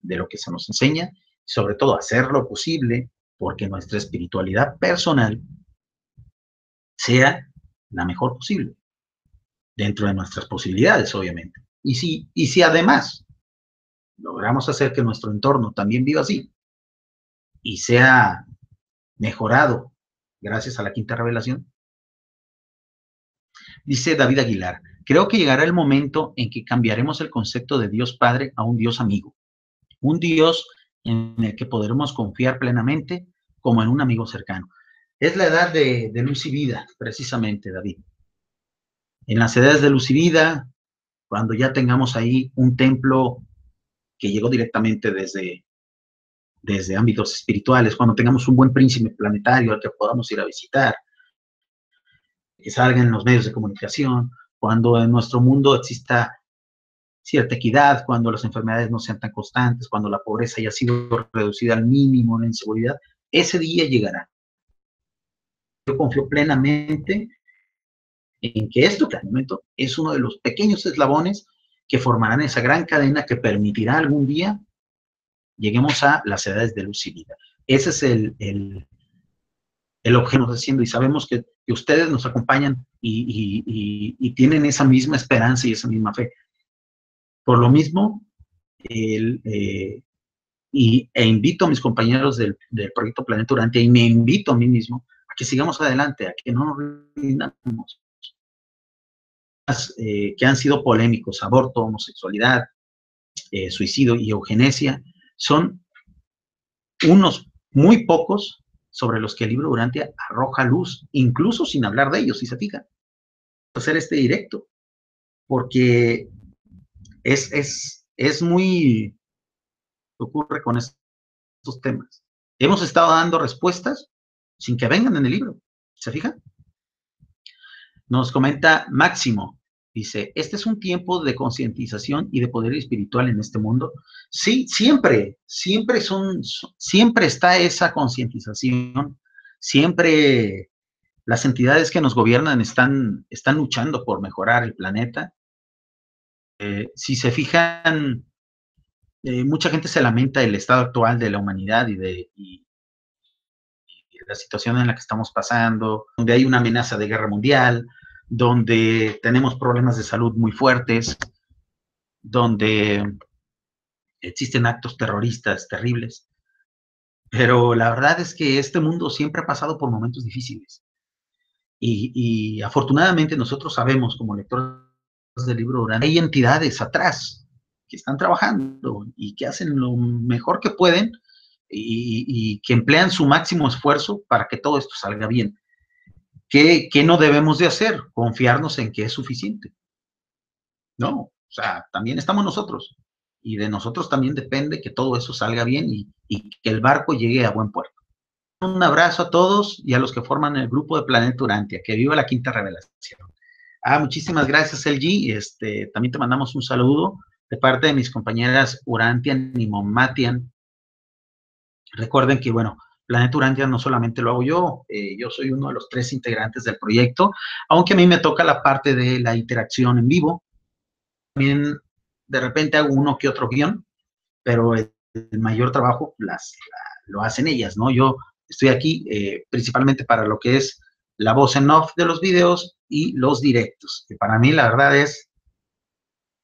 de lo que se nos enseña y sobre todo hacer lo posible porque nuestra espiritualidad personal sea la mejor posible, dentro de nuestras posibilidades, obviamente. Y si, y si además logramos hacer que nuestro entorno también viva así y sea mejorado gracias a la quinta revelación, dice David Aguilar, creo que llegará el momento en que cambiaremos el concepto de Dios Padre a un Dios amigo, un Dios en el que podremos confiar plenamente como en un amigo cercano. Es la edad de, luz y vida, precisamente, David. En las edades de luz y vida, cuando ya tengamos ahí un templo que llegó directamente desde, desde ámbitos espirituales, cuando tengamos un buen príncipe planetario al que podamos ir a visitar, salga en los medios de comunicación, cuando en nuestro mundo exista cierta equidad, cuando las enfermedades no sean tan constantes, cuando la pobreza haya sido reducida al mínimo, la inseguridad, ese día llegará. Yo confío plenamente en que esto que al momento es uno de los pequeños eslabones que formarán esa gran cadena que permitirá algún día lleguemos a las edades de luz y vida. Ese es el, el, el objetivo que haciendo y sabemos que, ustedes nos acompañan y, tienen esa misma esperanza y esa misma fe. Por lo mismo, eh, y, e invito a mis compañeros del, Proyecto Planeta Durante y me invito a mí mismo que sigamos adelante, a que no nos rindamos. Eh, que han sido polémicos, aborto, homosexualidad, eh, suicidio y eugenesia, son unos muy pocos sobre los que el libro Durante arroja luz, incluso sin hablar de ellos, si se fijan. Hacer este directo, porque es, es, es muy ocurre con estos temas. Hemos estado dando respuestas sin que vengan en el libro. ¿Se fija? Nos comenta Máximo, dice, este es un tiempo de concientización y de poder espiritual en este mundo. Sí, siempre, siempre son, siempre está esa concientización, siempre las entidades que nos gobiernan están, están luchando por mejorar el planeta. Eh, si se fijan, eh, mucha gente se lamenta del estado actual de la humanidad y de, la situación en la que estamos pasando, donde hay una amenaza de guerra mundial, donde tenemos problemas de salud muy fuertes, donde existen actos terroristas terribles. Pero la verdad es que este mundo siempre ha pasado por momentos difíciles. Y, afortunadamente nosotros sabemos, como lectores del libro, hay entidades atrás que están trabajando y que hacen lo mejor que pueden y, que emplean su máximo esfuerzo para que todo esto salga bien. ¿Qué, no debemos de hacer? Confiarnos en que es suficiente. No, o sea, también estamos nosotros. Y de nosotros también depende que todo eso salga bien y, que el barco llegue a buen puerto. Un abrazo a todos y a los que forman el grupo de Planeta Urantia. Que viva la quinta revelación. Ah, muchísimas gracias, LG. Este, también te mandamos un saludo de parte de mis compañeras Urantian y Momatian Recuerden que, bueno, Planeta Urantia no solamente lo hago yo, eh, yo soy uno de los tres integrantes del proyecto, aunque a mí me toca la parte de la interacción en vivo. También de repente hago uno que otro guion, pero el, mayor trabajo las, lo hacen ellas, ¿no? Yo estoy aquí eh, principalmente para lo que es la voz en off de los videos y los directos, que para mí la verdad es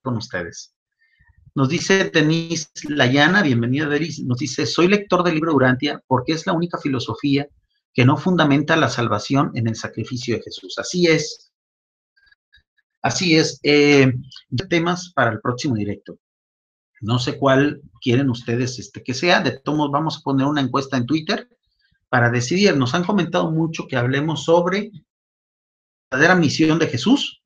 con ustedes. Nos dice Denise Layana, bienvenida Denise, nos dice, soy lector del libro Durantia porque es la única filosofía que no fundamenta la salvación en el sacrificio de Jesús. Así es. Así es. Eh, temas para el próximo directo. No sé cuál quieren ustedes este, que sea. De todos vamos a poner una encuesta en Twitter para decidir. Nos han comentado mucho que hablemos sobre la verdadera misión de Jesús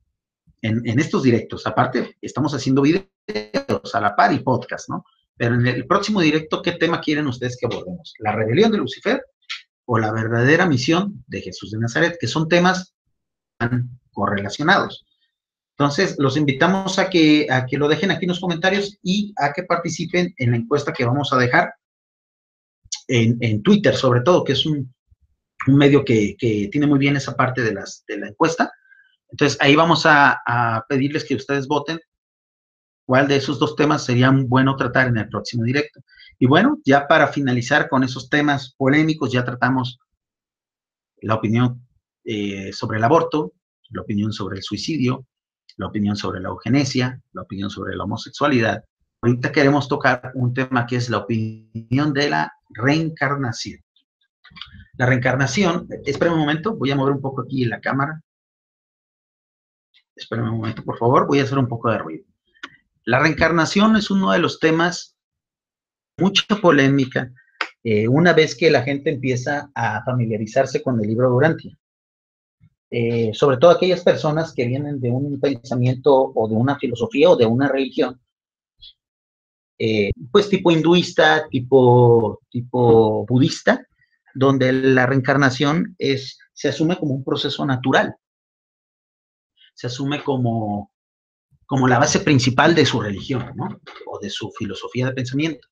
en, estos directos. Aparte, estamos haciendo videos a la par y podcast, ¿no? Pero en el próximo directo, ¿qué tema quieren ustedes que abordemos? ¿La rebelión de Lucifer o la verdadera misión de Jesús de Nazaret? Que son temas correlacionados. Entonces, los invitamos a que, a que lo dejen aquí en los comentarios y a que participen en la encuesta que vamos a dejar en, Twitter, sobre todo, que es un, medio que, tiene muy bien esa parte de, las, de la encuesta. Entonces, ahí vamos a, pedirles que ustedes voten cuál de esos dos temas sería bueno tratar en el próximo directo. Y bueno, ya para finalizar con esos temas polémicos, ya tratamos la opinión eh, sobre el aborto, la opinión sobre el suicidio, la opinión sobre la eugenesia, la opinión sobre la homosexualidad. Ahorita queremos tocar un tema que es la opinión de la reencarnación. La reencarnación, esperen un momento, voy a mover un poco aquí la cámara. Esperen un momento, por favor, voy a hacer un poco de ruido. La reencarnación es uno de los temas, mucha polémica, eh, una vez que la gente empieza a familiarizarse con el libro Durantia. Eh, sobre todo aquellas personas que vienen de un pensamiento o de una filosofía o de una religión, eh, pues tipo hinduista, tipo, tipo budista, donde la reencarnación es, se asume como un proceso natural, se asume como, como la base principal de su religión, ¿no? O de su filosofía de pensamiento.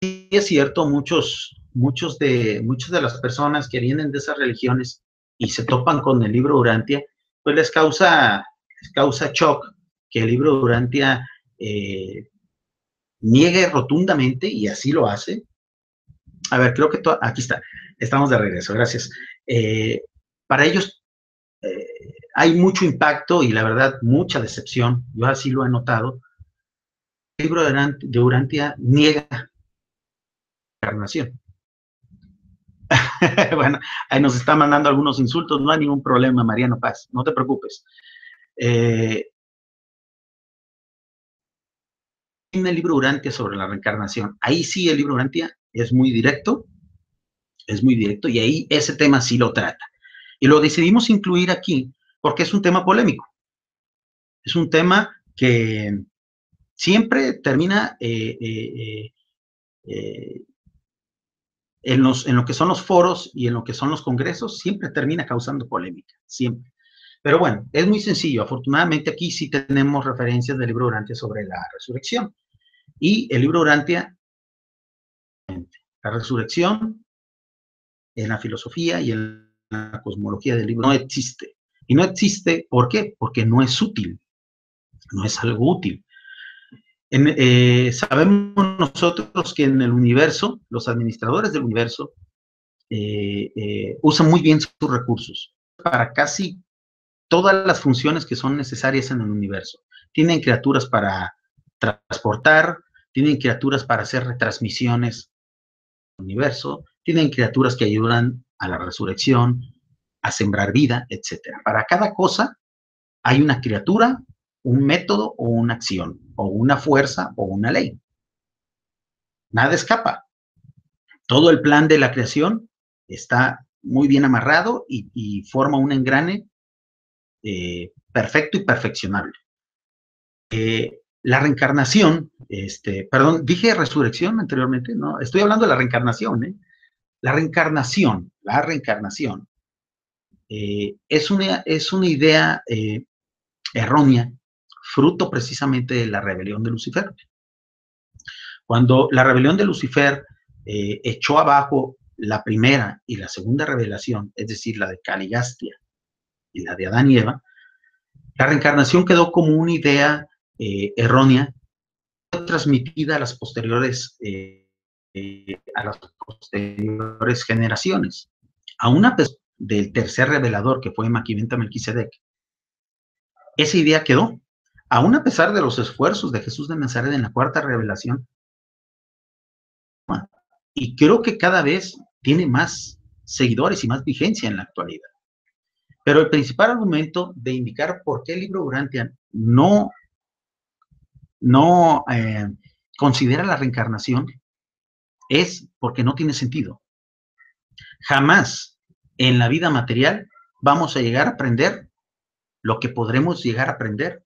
Y es cierto, muchos, muchos de, muchas de las personas que vienen de esas religiones y se topan con el libro Durantia, pues les causa, causa shock que el libro Durantia eh, niegue rotundamente, y así lo hace. A ver, creo que aquí está, estamos de regreso, gracias. Eh, para ellos hay mucho impacto y la verdad mucha decepción, yo así lo he notado. El libro de Urantia niega la encarnación. bueno, ahí nos está mandando algunos insultos, no hay ningún problema, Mariano Paz, no te preocupes. Eh, en el libro Urantia sobre la reencarnación, ahí sí el libro Urantia es muy directo, es muy directo, y ahí ese tema sí lo trata. Y lo decidimos incluir aquí porque es un tema polémico. Es un tema que siempre termina eh, eh, eh en, los, en lo que son los foros y en lo que son los congresos, siempre termina causando polémica, siempre. Pero bueno, es muy sencillo. Afortunadamente aquí sí tenemos referencias del libro Urantia sobre la resurrección. Y el libro Urantia, la resurrección en la filosofía y en la cosmología del libro no existe. Y no existe, ¿por qué? Porque no es útil, no es algo útil. Eh, sabemos nosotros que en el universo, los administradores del universo eh, eh, usan muy bien sus recursos para casi todas las funciones que son necesarias en el universo. Tienen criaturas para transportar, tienen criaturas para hacer retransmisiones el universo, tienen criaturas que ayudan a la resurrección, a sembrar vida, etc. Para cada cosa hay una criatura un método o una acción, o una fuerza o una ley. Nada escapa. Todo el plan de la creación está muy bien amarrado y, forma un engrane eh, perfecto y perfeccionable. Eh, la reencarnación, este, perdón, dije resurrección anteriormente, no, estoy hablando de la reencarnación, ¿eh? La reencarnación, la reencarnación, es, una, es una idea errónea fruto precisamente de la rebelión de Lucifer. Cuando la rebelión de Lucifer eh, echó abajo la primera y la segunda revelación, es decir, la de Caligastia y la de Adán y Eva, la reencarnación quedó como una idea eh, errónea, transmitida a las posteriores, eh, a las posteriores generaciones. A una del tercer revelador, que fue Maquiventa Melquisedec, esa idea quedó aún a pesar de los esfuerzos de Jesús de Nazaret en la cuarta revelación, y creo que cada vez tiene más seguidores y más vigencia en la actualidad. Pero el principal argumento de indicar por qué el libro Urantia no, no eh, considera la reencarnación es porque no tiene sentido. Jamás en la vida material vamos a llegar a aprender lo que podremos llegar a aprender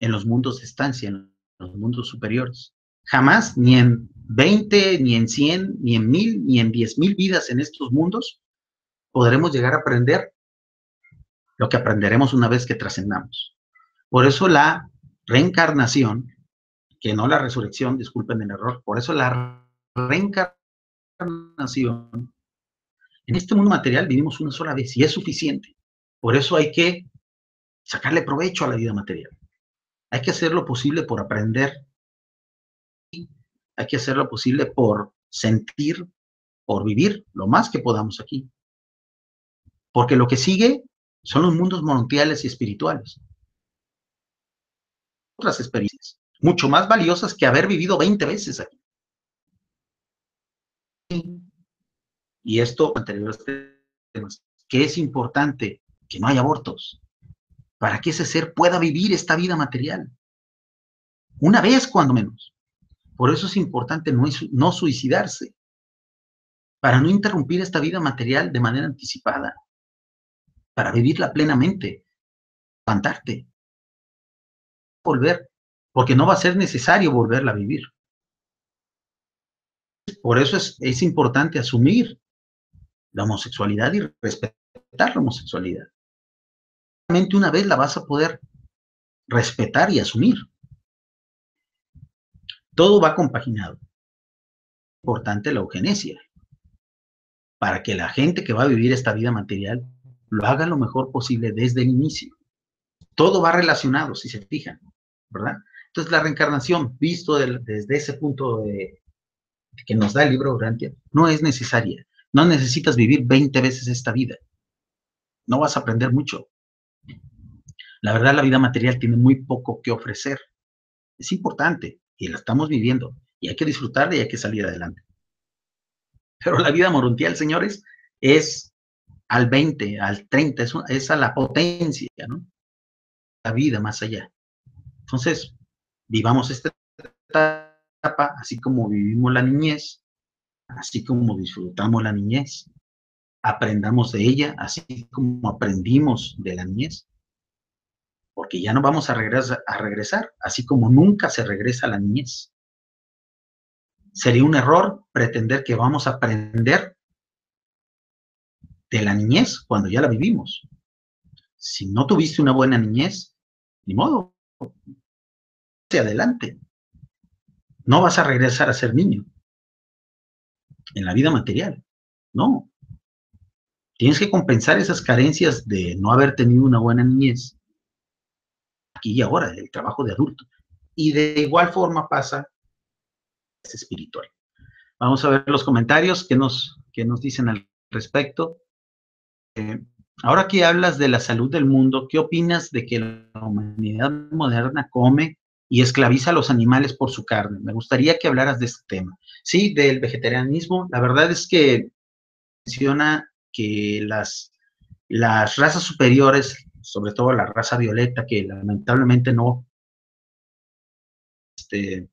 en los mundos de estancia, en los mundos superiores. Jamás, ni en 20, ni en 100, ni en 1000, ni en 10.000 vidas en estos mundos, podremos llegar a aprender lo que aprenderemos una vez que trascendamos. Por eso la reencarnación, que no la resurrección, disculpen el error, por eso la reencarnación, en este mundo material vivimos una sola vez y es suficiente. Por eso hay que sacarle provecho a la vida material. Hay que hacer lo posible por aprender. Hay que hacer lo posible por sentir, por vivir lo más que podamos aquí. Porque lo que sigue son los mundos mundiales y espirituales. Otras experiencias, mucho más valiosas que haber vivido 20 veces aquí. Y esto, anteriores temas, que es importante que no haya abortos, para que ese ser pueda vivir esta vida material. Una vez, cuando menos. Por eso es importante no, no suicidarse, para no interrumpir esta vida material de manera anticipada, para vivirla plenamente, levantarte, volver, porque no va a ser necesario volverla a vivir. Por eso es, es importante asumir la homosexualidad y respetar la homosexualidad una vez la vas a poder respetar y asumir. Todo va compaginado. Importante la eugenesia, para que la gente que va a vivir esta vida material lo haga lo mejor posible desde el inicio. Todo va relacionado, si se fijan, ¿verdad? Entonces la reencarnación, visto desde ese punto de, que nos da el libro Urantia, no es necesaria. No necesitas vivir 20 veces esta vida. No vas a aprender mucho. La verdad, la vida material tiene muy poco que ofrecer. Es importante y la estamos viviendo y hay que disfrutarla y hay que salir adelante. Pero la vida morontial, señores, es al 20, al 30, es, a la potencia, ¿no? La vida más allá. Entonces, vivamos esta etapa, así como vivimos la niñez, así como disfrutamos la niñez, aprendamos de ella, así como aprendimos de la niñez, porque ya no vamos a regresar, a regresar, así como nunca se regresa a la niñez. Sería un error pretender que vamos a aprender de la niñez cuando ya la vivimos. Si no tuviste una buena niñez, ni modo, hacia adelante. No vas a regresar a ser niño en la vida material. No. Tienes que compensar esas carencias de no haber tenido una buena niñez aquí y ahora, el trabajo de adulto. Y de igual forma pasa es espiritual. Vamos a ver los comentarios que nos, que nos dicen al respecto. Eh, ahora que hablas de la salud del mundo, ¿qué opinas de que la humanidad moderna come y esclaviza a los animales por su carne? Me gustaría que hablaras de este tema. Sí, del vegetarianismo. La verdad es que menciona que las, las razas superiores sobre todo la raza violeta, que lamentablemente no este,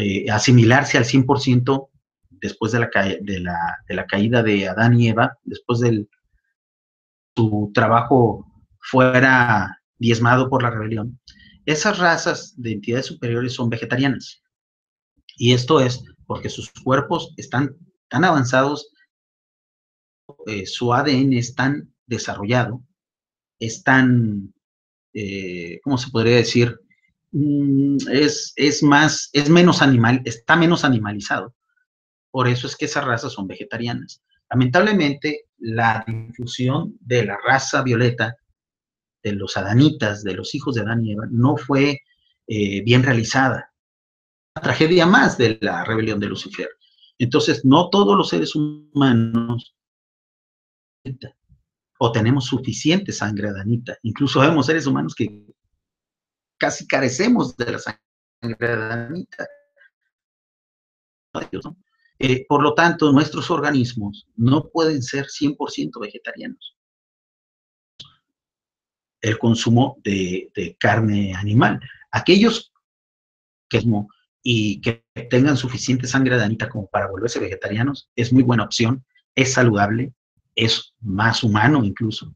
eh, asimilarse al 100% después de la, de, la, de la, caída de Adán y Eva, después de su trabajo fuera diezmado por la rebelión, esas razas de entidades superiores son vegetarianas. Y esto es porque sus cuerpos están tan avanzados, eh, su ADN es tan desarrollado, es tan, eh, ¿cómo se podría decir? Mm, es, es, más, es menos animal, está menos animalizado. Por eso es que esas razas son vegetarianas. Lamentablemente, la difusión de la raza violeta, de los adanitas, de los hijos de Adán y Eva, no fue eh, bien realizada. Una tragedia más de la rebelión de Lucifer. Entonces, no todos los seres humanos o tenemos suficiente sangre adanita. Incluso vemos seres humanos que casi carecemos de la sangre adanita. Eh, por lo tanto, nuestros organismos no pueden ser 100% vegetarianos. El consumo de, carne animal. Aquellos que y que tengan suficiente sangre adanita como para volverse vegetarianos es muy buena opción, es saludable, es más humano incluso.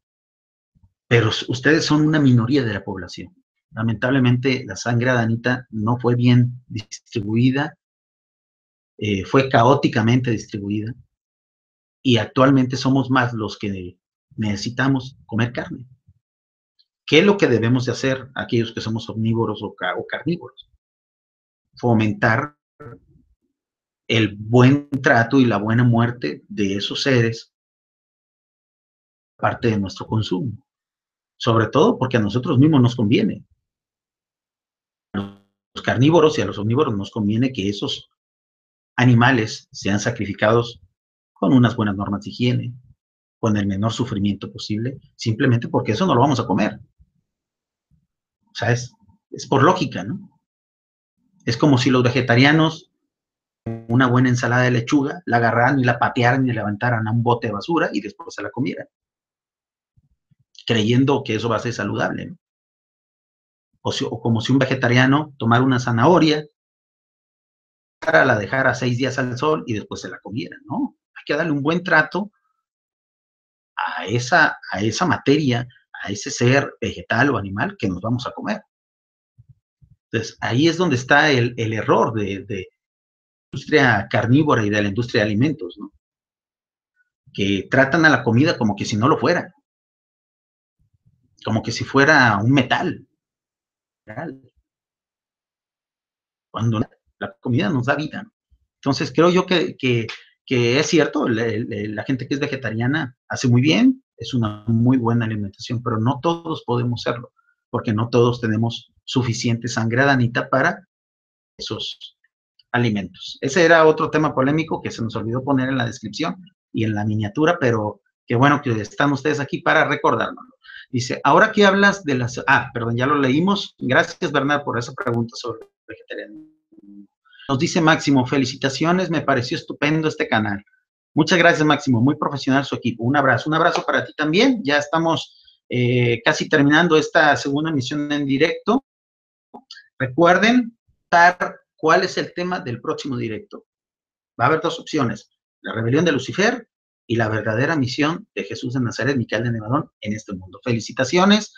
pero ustedes son una minoría de la población. Lamentablemente, la sangre adanita no fue bien distribuida, eh, fue caóticamente distribuida, y actualmente somos más los que necesitamos comer carne. ¿Qué es lo que debemos de hacer aquellos que somos omnívoros o, carnívoros? Fomentar el buen trato y la buena muerte de esos seres parte de nuestro consumo. Sobre todo porque a nosotros mismos nos conviene. A los carnívoros y a los omnívoros nos conviene que esos animales sean sacrificados con unas buenas normas de higiene, con el menor sufrimiento posible, simplemente porque eso no lo vamos a comer. O sea, es, por lógica, ¿no? Es como si los vegetarianos una buena ensalada de lechuga, la agarraran y la patearan y la levantaran a un bote de basura y después se la comieran, creyendo que eso va a ser saludable. ¿no? O, como si un vegetariano tomara una zanahoria, la dejara seis días al sol y después se la comiera, ¿no? Hay que darle un buen trato a esa, a esa materia, a ese ser vegetal o animal que nos vamos a comer. Entonces, ahí es donde está el, error de, la industria carnívora y de la industria de alimentos, ¿no? Que tratan a la comida como que si no lo fuera. Como que si fuera un metal. Cuando la comida nos da vida. Entonces, creo yo que, que es cierto, la gente que es vegetariana hace muy bien, es una muy buena alimentación, pero no todos podemos serlo, porque no todos tenemos suficiente sangre adanita para esos alimentos. Ese era otro tema polémico que se nos olvidó poner en la descripción y en la miniatura, pero qué bueno que están ustedes aquí para recordárnoslo. Dice, ahora que hablas de las... Ah, perdón, ya lo leímos. Gracias, Bernard, por esa pregunta sobre vegetarianismo. Nos dice Máximo, felicitaciones, me pareció estupendo este canal. Muchas gracias, Máximo. Muy profesional su equipo. Un abrazo. Un abrazo para ti también. Ya estamos eh, casi terminando esta segunda emisión en directo. Recuerden cuál es el tema del próximo directo. Va a haber dos opciones. La rebelión de Lucifer y la verdadera misión de Jesús de Nazaret, Miquel de Nevadón, en este mundo. Felicitaciones.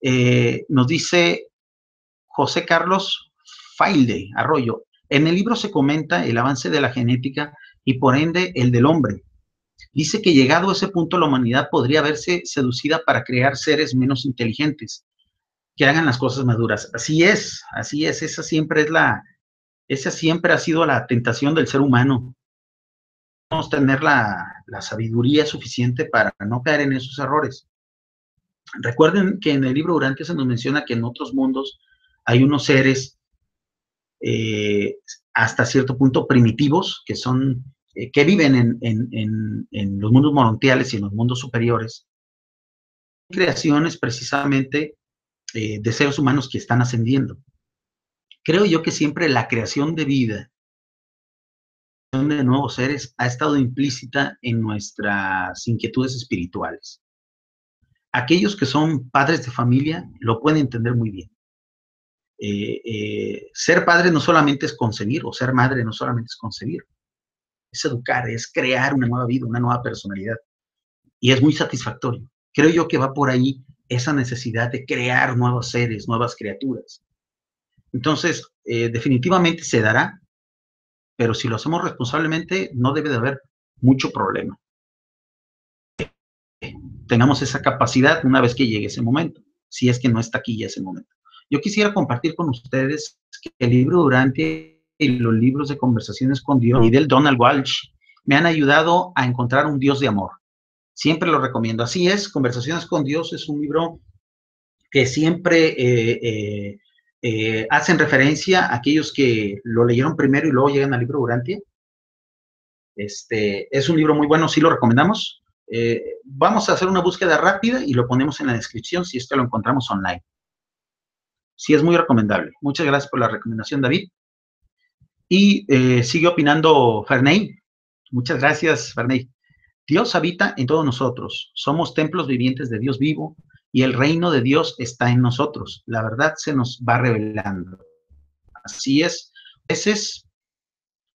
Eh, nos dice José Carlos Failde Arroyo. En el libro se comenta el avance de la genética y por ende el del hombre. Dice que llegado a ese punto la humanidad podría verse seducida para crear seres menos inteligentes, que hagan las cosas maduras. Así es, así es, esa siempre es la, esa siempre ha sido la tentación del ser humano. Debemos tener la, sabiduría suficiente para no caer en esos errores. Recuerden que en el libro Durante se nos menciona que en otros mundos hay unos seres eh, hasta cierto punto primitivos, que son eh, que viven en, los mundos morontiales y en los mundos superiores, creaciones precisamente eh, de seres humanos que están ascendiendo. Creo yo que siempre la creación de vida, de nuevos seres, ha estado implícita en nuestras inquietudes espirituales. Aquellos que son padres de familia lo pueden entender muy bien. Eh, ser padre no solamente es concebir, o ser madre no solamente es concebir, es educar, es crear una nueva vida, una nueva personalidad. Y es muy satisfactorio. Creo yo que va por ahí esa necesidad de crear nuevos seres, nuevas criaturas. Entonces, eh, definitivamente se dará, pero si lo hacemos responsablemente, no debe de haber mucho problema. Tengamos esa capacidad una vez que llegue ese momento, si es que no está aquí ya ese momento. Yo quisiera compartir con ustedes que el libro Durante y los libros de conversaciones con Dios y del Donald Walsh me han ayudado a encontrar un Dios de amor. Siempre lo recomiendo. Así es, Conversaciones con Dios es un libro que siempre eh, eh, eh, hacen referencia a aquellos que lo leyeron primero y luego llegan al libro Durante. Este, es un libro muy bueno, sí lo recomendamos. vamos a hacer una búsqueda rápida y lo ponemos en la descripción si es que lo encontramos online. Sí, es muy recomendable. Muchas gracias por la recomendación, David. Y eh, sigue opinando Ferney. Muchas gracias, Ferney. Dios habita en todos nosotros. Somos templos vivientes de Dios vivo y el reino de Dios está en nosotros. La verdad se nos va revelando. Así es. Ese es,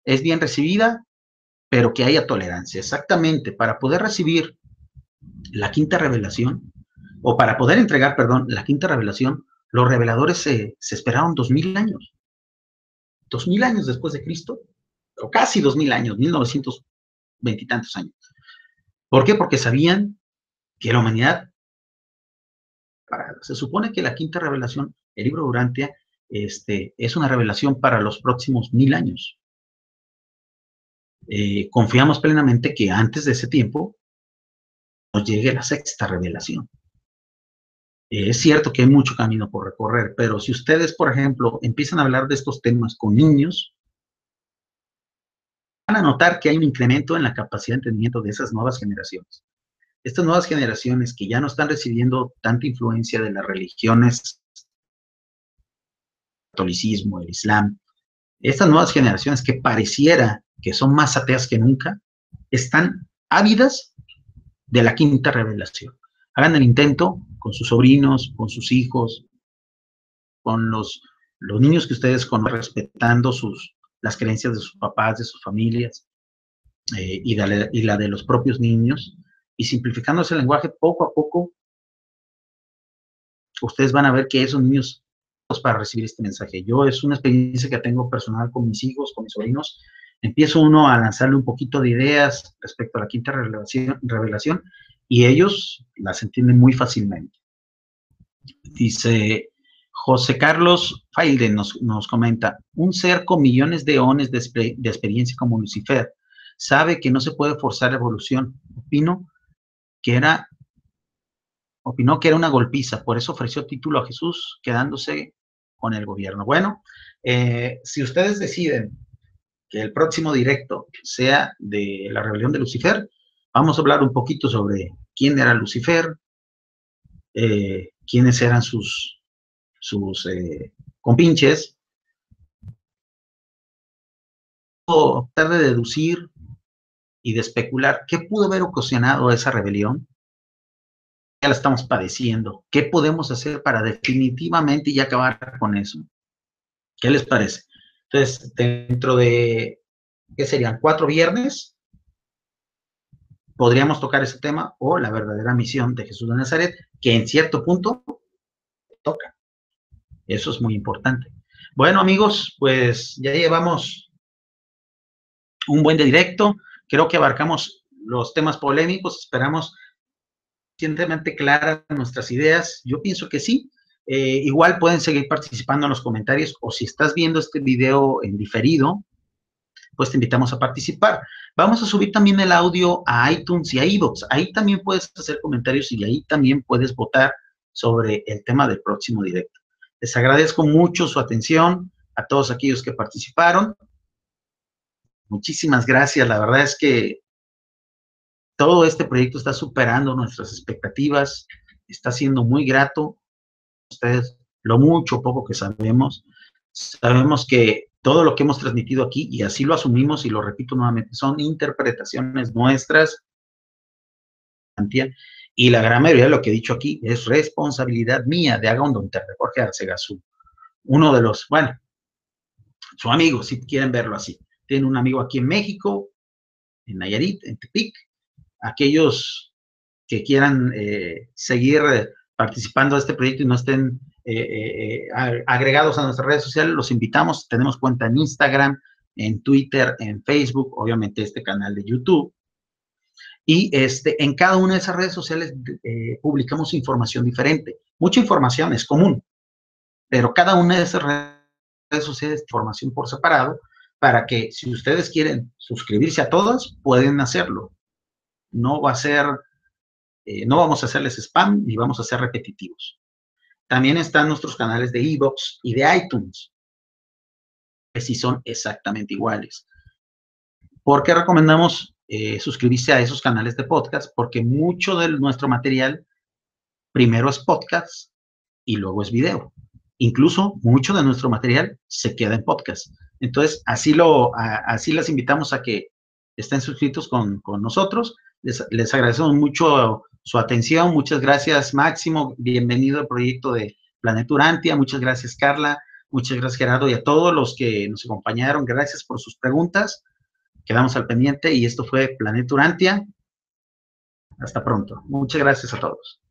es bien recibida, pero que haya tolerancia. Exactamente. Para poder recibir la quinta revelación, o para poder entregar, perdón, la quinta revelación, los reveladores se, se esperaron dos mil años. Mil años después de Cristo, o casi dos mil años, mil novecientos veintitantos años. ¿Por qué? Porque sabían que la humanidad, se supone que la quinta revelación, el libro Durantia, este, es una revelación para los próximos mil años. Eh, confiamos plenamente que antes de ese tiempo nos llegue la sexta revelación. Eh, es cierto que hay mucho camino por recorrer, pero si ustedes, por ejemplo, empiezan a hablar de estos temas con niños, van a notar que hay un incremento en la capacidad de entendimiento de esas nuevas generaciones. Estas nuevas generaciones que ya no están recibiendo tanta influencia de las religiones, el catolicismo, el islam, estas nuevas generaciones que pareciera que son más ateas que nunca, están ávidas de la quinta revelación. Hagan el intento con sus sobrinos, con sus hijos, con los, los niños que ustedes conocen, respetando sus, las creencias de sus papás, de sus familias eh, y, y la de los propios niños, y simplificando ese lenguaje poco a poco, ustedes van a ver que esos niños para recibir este mensaje. Yo es una experiencia que tengo personal con mis hijos, con mis sobrinos. Empiezo uno a lanzarle un poquito de ideas respecto a la quinta revelación y ellos las entienden muy fácilmente. Dice José Carlos Failden nos, nos comenta, un ser con millones de eones de, de, experiencia como Lucifer sabe que no se puede forzar la evolución. Opino que era opinó que era una golpiza, por eso ofreció título a Jesús, quedándose con el gobierno. Bueno, eh, si ustedes deciden que el próximo directo sea de la rebelión de Lucifer, vamos a hablar un poquito sobre quién era Lucifer, eh, quiénes eran sus, sus eh, compinches, tratar de deducir y de especular qué pudo haber ocasionado esa rebelión ya la estamos padeciendo. ¿Qué podemos hacer para definitivamente ya acabar con eso? ¿Qué les parece? Entonces, dentro de, ¿qué serían? Cuatro viernes, podríamos tocar ese tema o la verdadera misión de Jesús de Nazaret, que en cierto punto toca. Eso es muy importante. Bueno, amigos, pues ya llevamos un buen directo. Creo que abarcamos los temas polémicos. Esperamos suficientemente claras nuestras ideas? Yo pienso que sí. Eh, igual pueden seguir participando en los comentarios o si estás viendo este video en diferido, pues te invitamos a participar. Vamos a subir también el audio a iTunes y a iVoox. Ahí también puedes hacer comentarios y ahí también puedes votar sobre el tema del próximo directo. Les agradezco mucho su atención a todos aquellos que participaron. Muchísimas gracias. La verdad es que todo este proyecto está superando nuestras expectativas, está siendo muy grato. Ustedes, lo mucho poco que sabemos, sabemos que todo lo que hemos transmitido aquí, y así lo asumimos y lo repito nuevamente, son interpretaciones nuestras. Y la gran mayoría de lo que he dicho aquí es responsabilidad mía de Agondonter, de Jorge Arcegasú. Uno de los, bueno, su amigo, si quieren verlo así. Tiene un amigo aquí en México, en Nayarit, en Tepic, aquellos que quieran eh, seguir participando de este proyecto y no estén eh, eh, agregados a nuestras redes sociales, los invitamos. Tenemos cuenta en Instagram, en Twitter, en Facebook, obviamente este canal de YouTube. Y este, en cada una de esas redes sociales publicamos información diferente. Mucha información es común, pero cada una de esas redes sociales información por separado para que si ustedes quieren suscribirse a todas, pueden hacerlo no va a ser, eh, no vamos a hacerles spam ni vamos a ser repetitivos. También están nuestros canales de Evox y de iTunes, que sí son exactamente iguales. ¿Por qué recomendamos eh, suscribirse a esos canales de podcast? Porque mucho de nuestro material primero es podcast y luego es video. Incluso mucho de nuestro material se queda en podcast. Entonces, así, lo, así las invitamos a que estén suscritos con, con nosotros les, agradecemos mucho su atención. Muchas gracias, Máximo. Bienvenido al proyecto de Planeta Urantia. Muchas gracias, Carla. Muchas gracias, Gerardo, y a todos los que nos acompañaron. Gracias por sus preguntas. Quedamos al pendiente y esto fue Planeta Urantia. Hasta pronto. Muchas gracias a todos.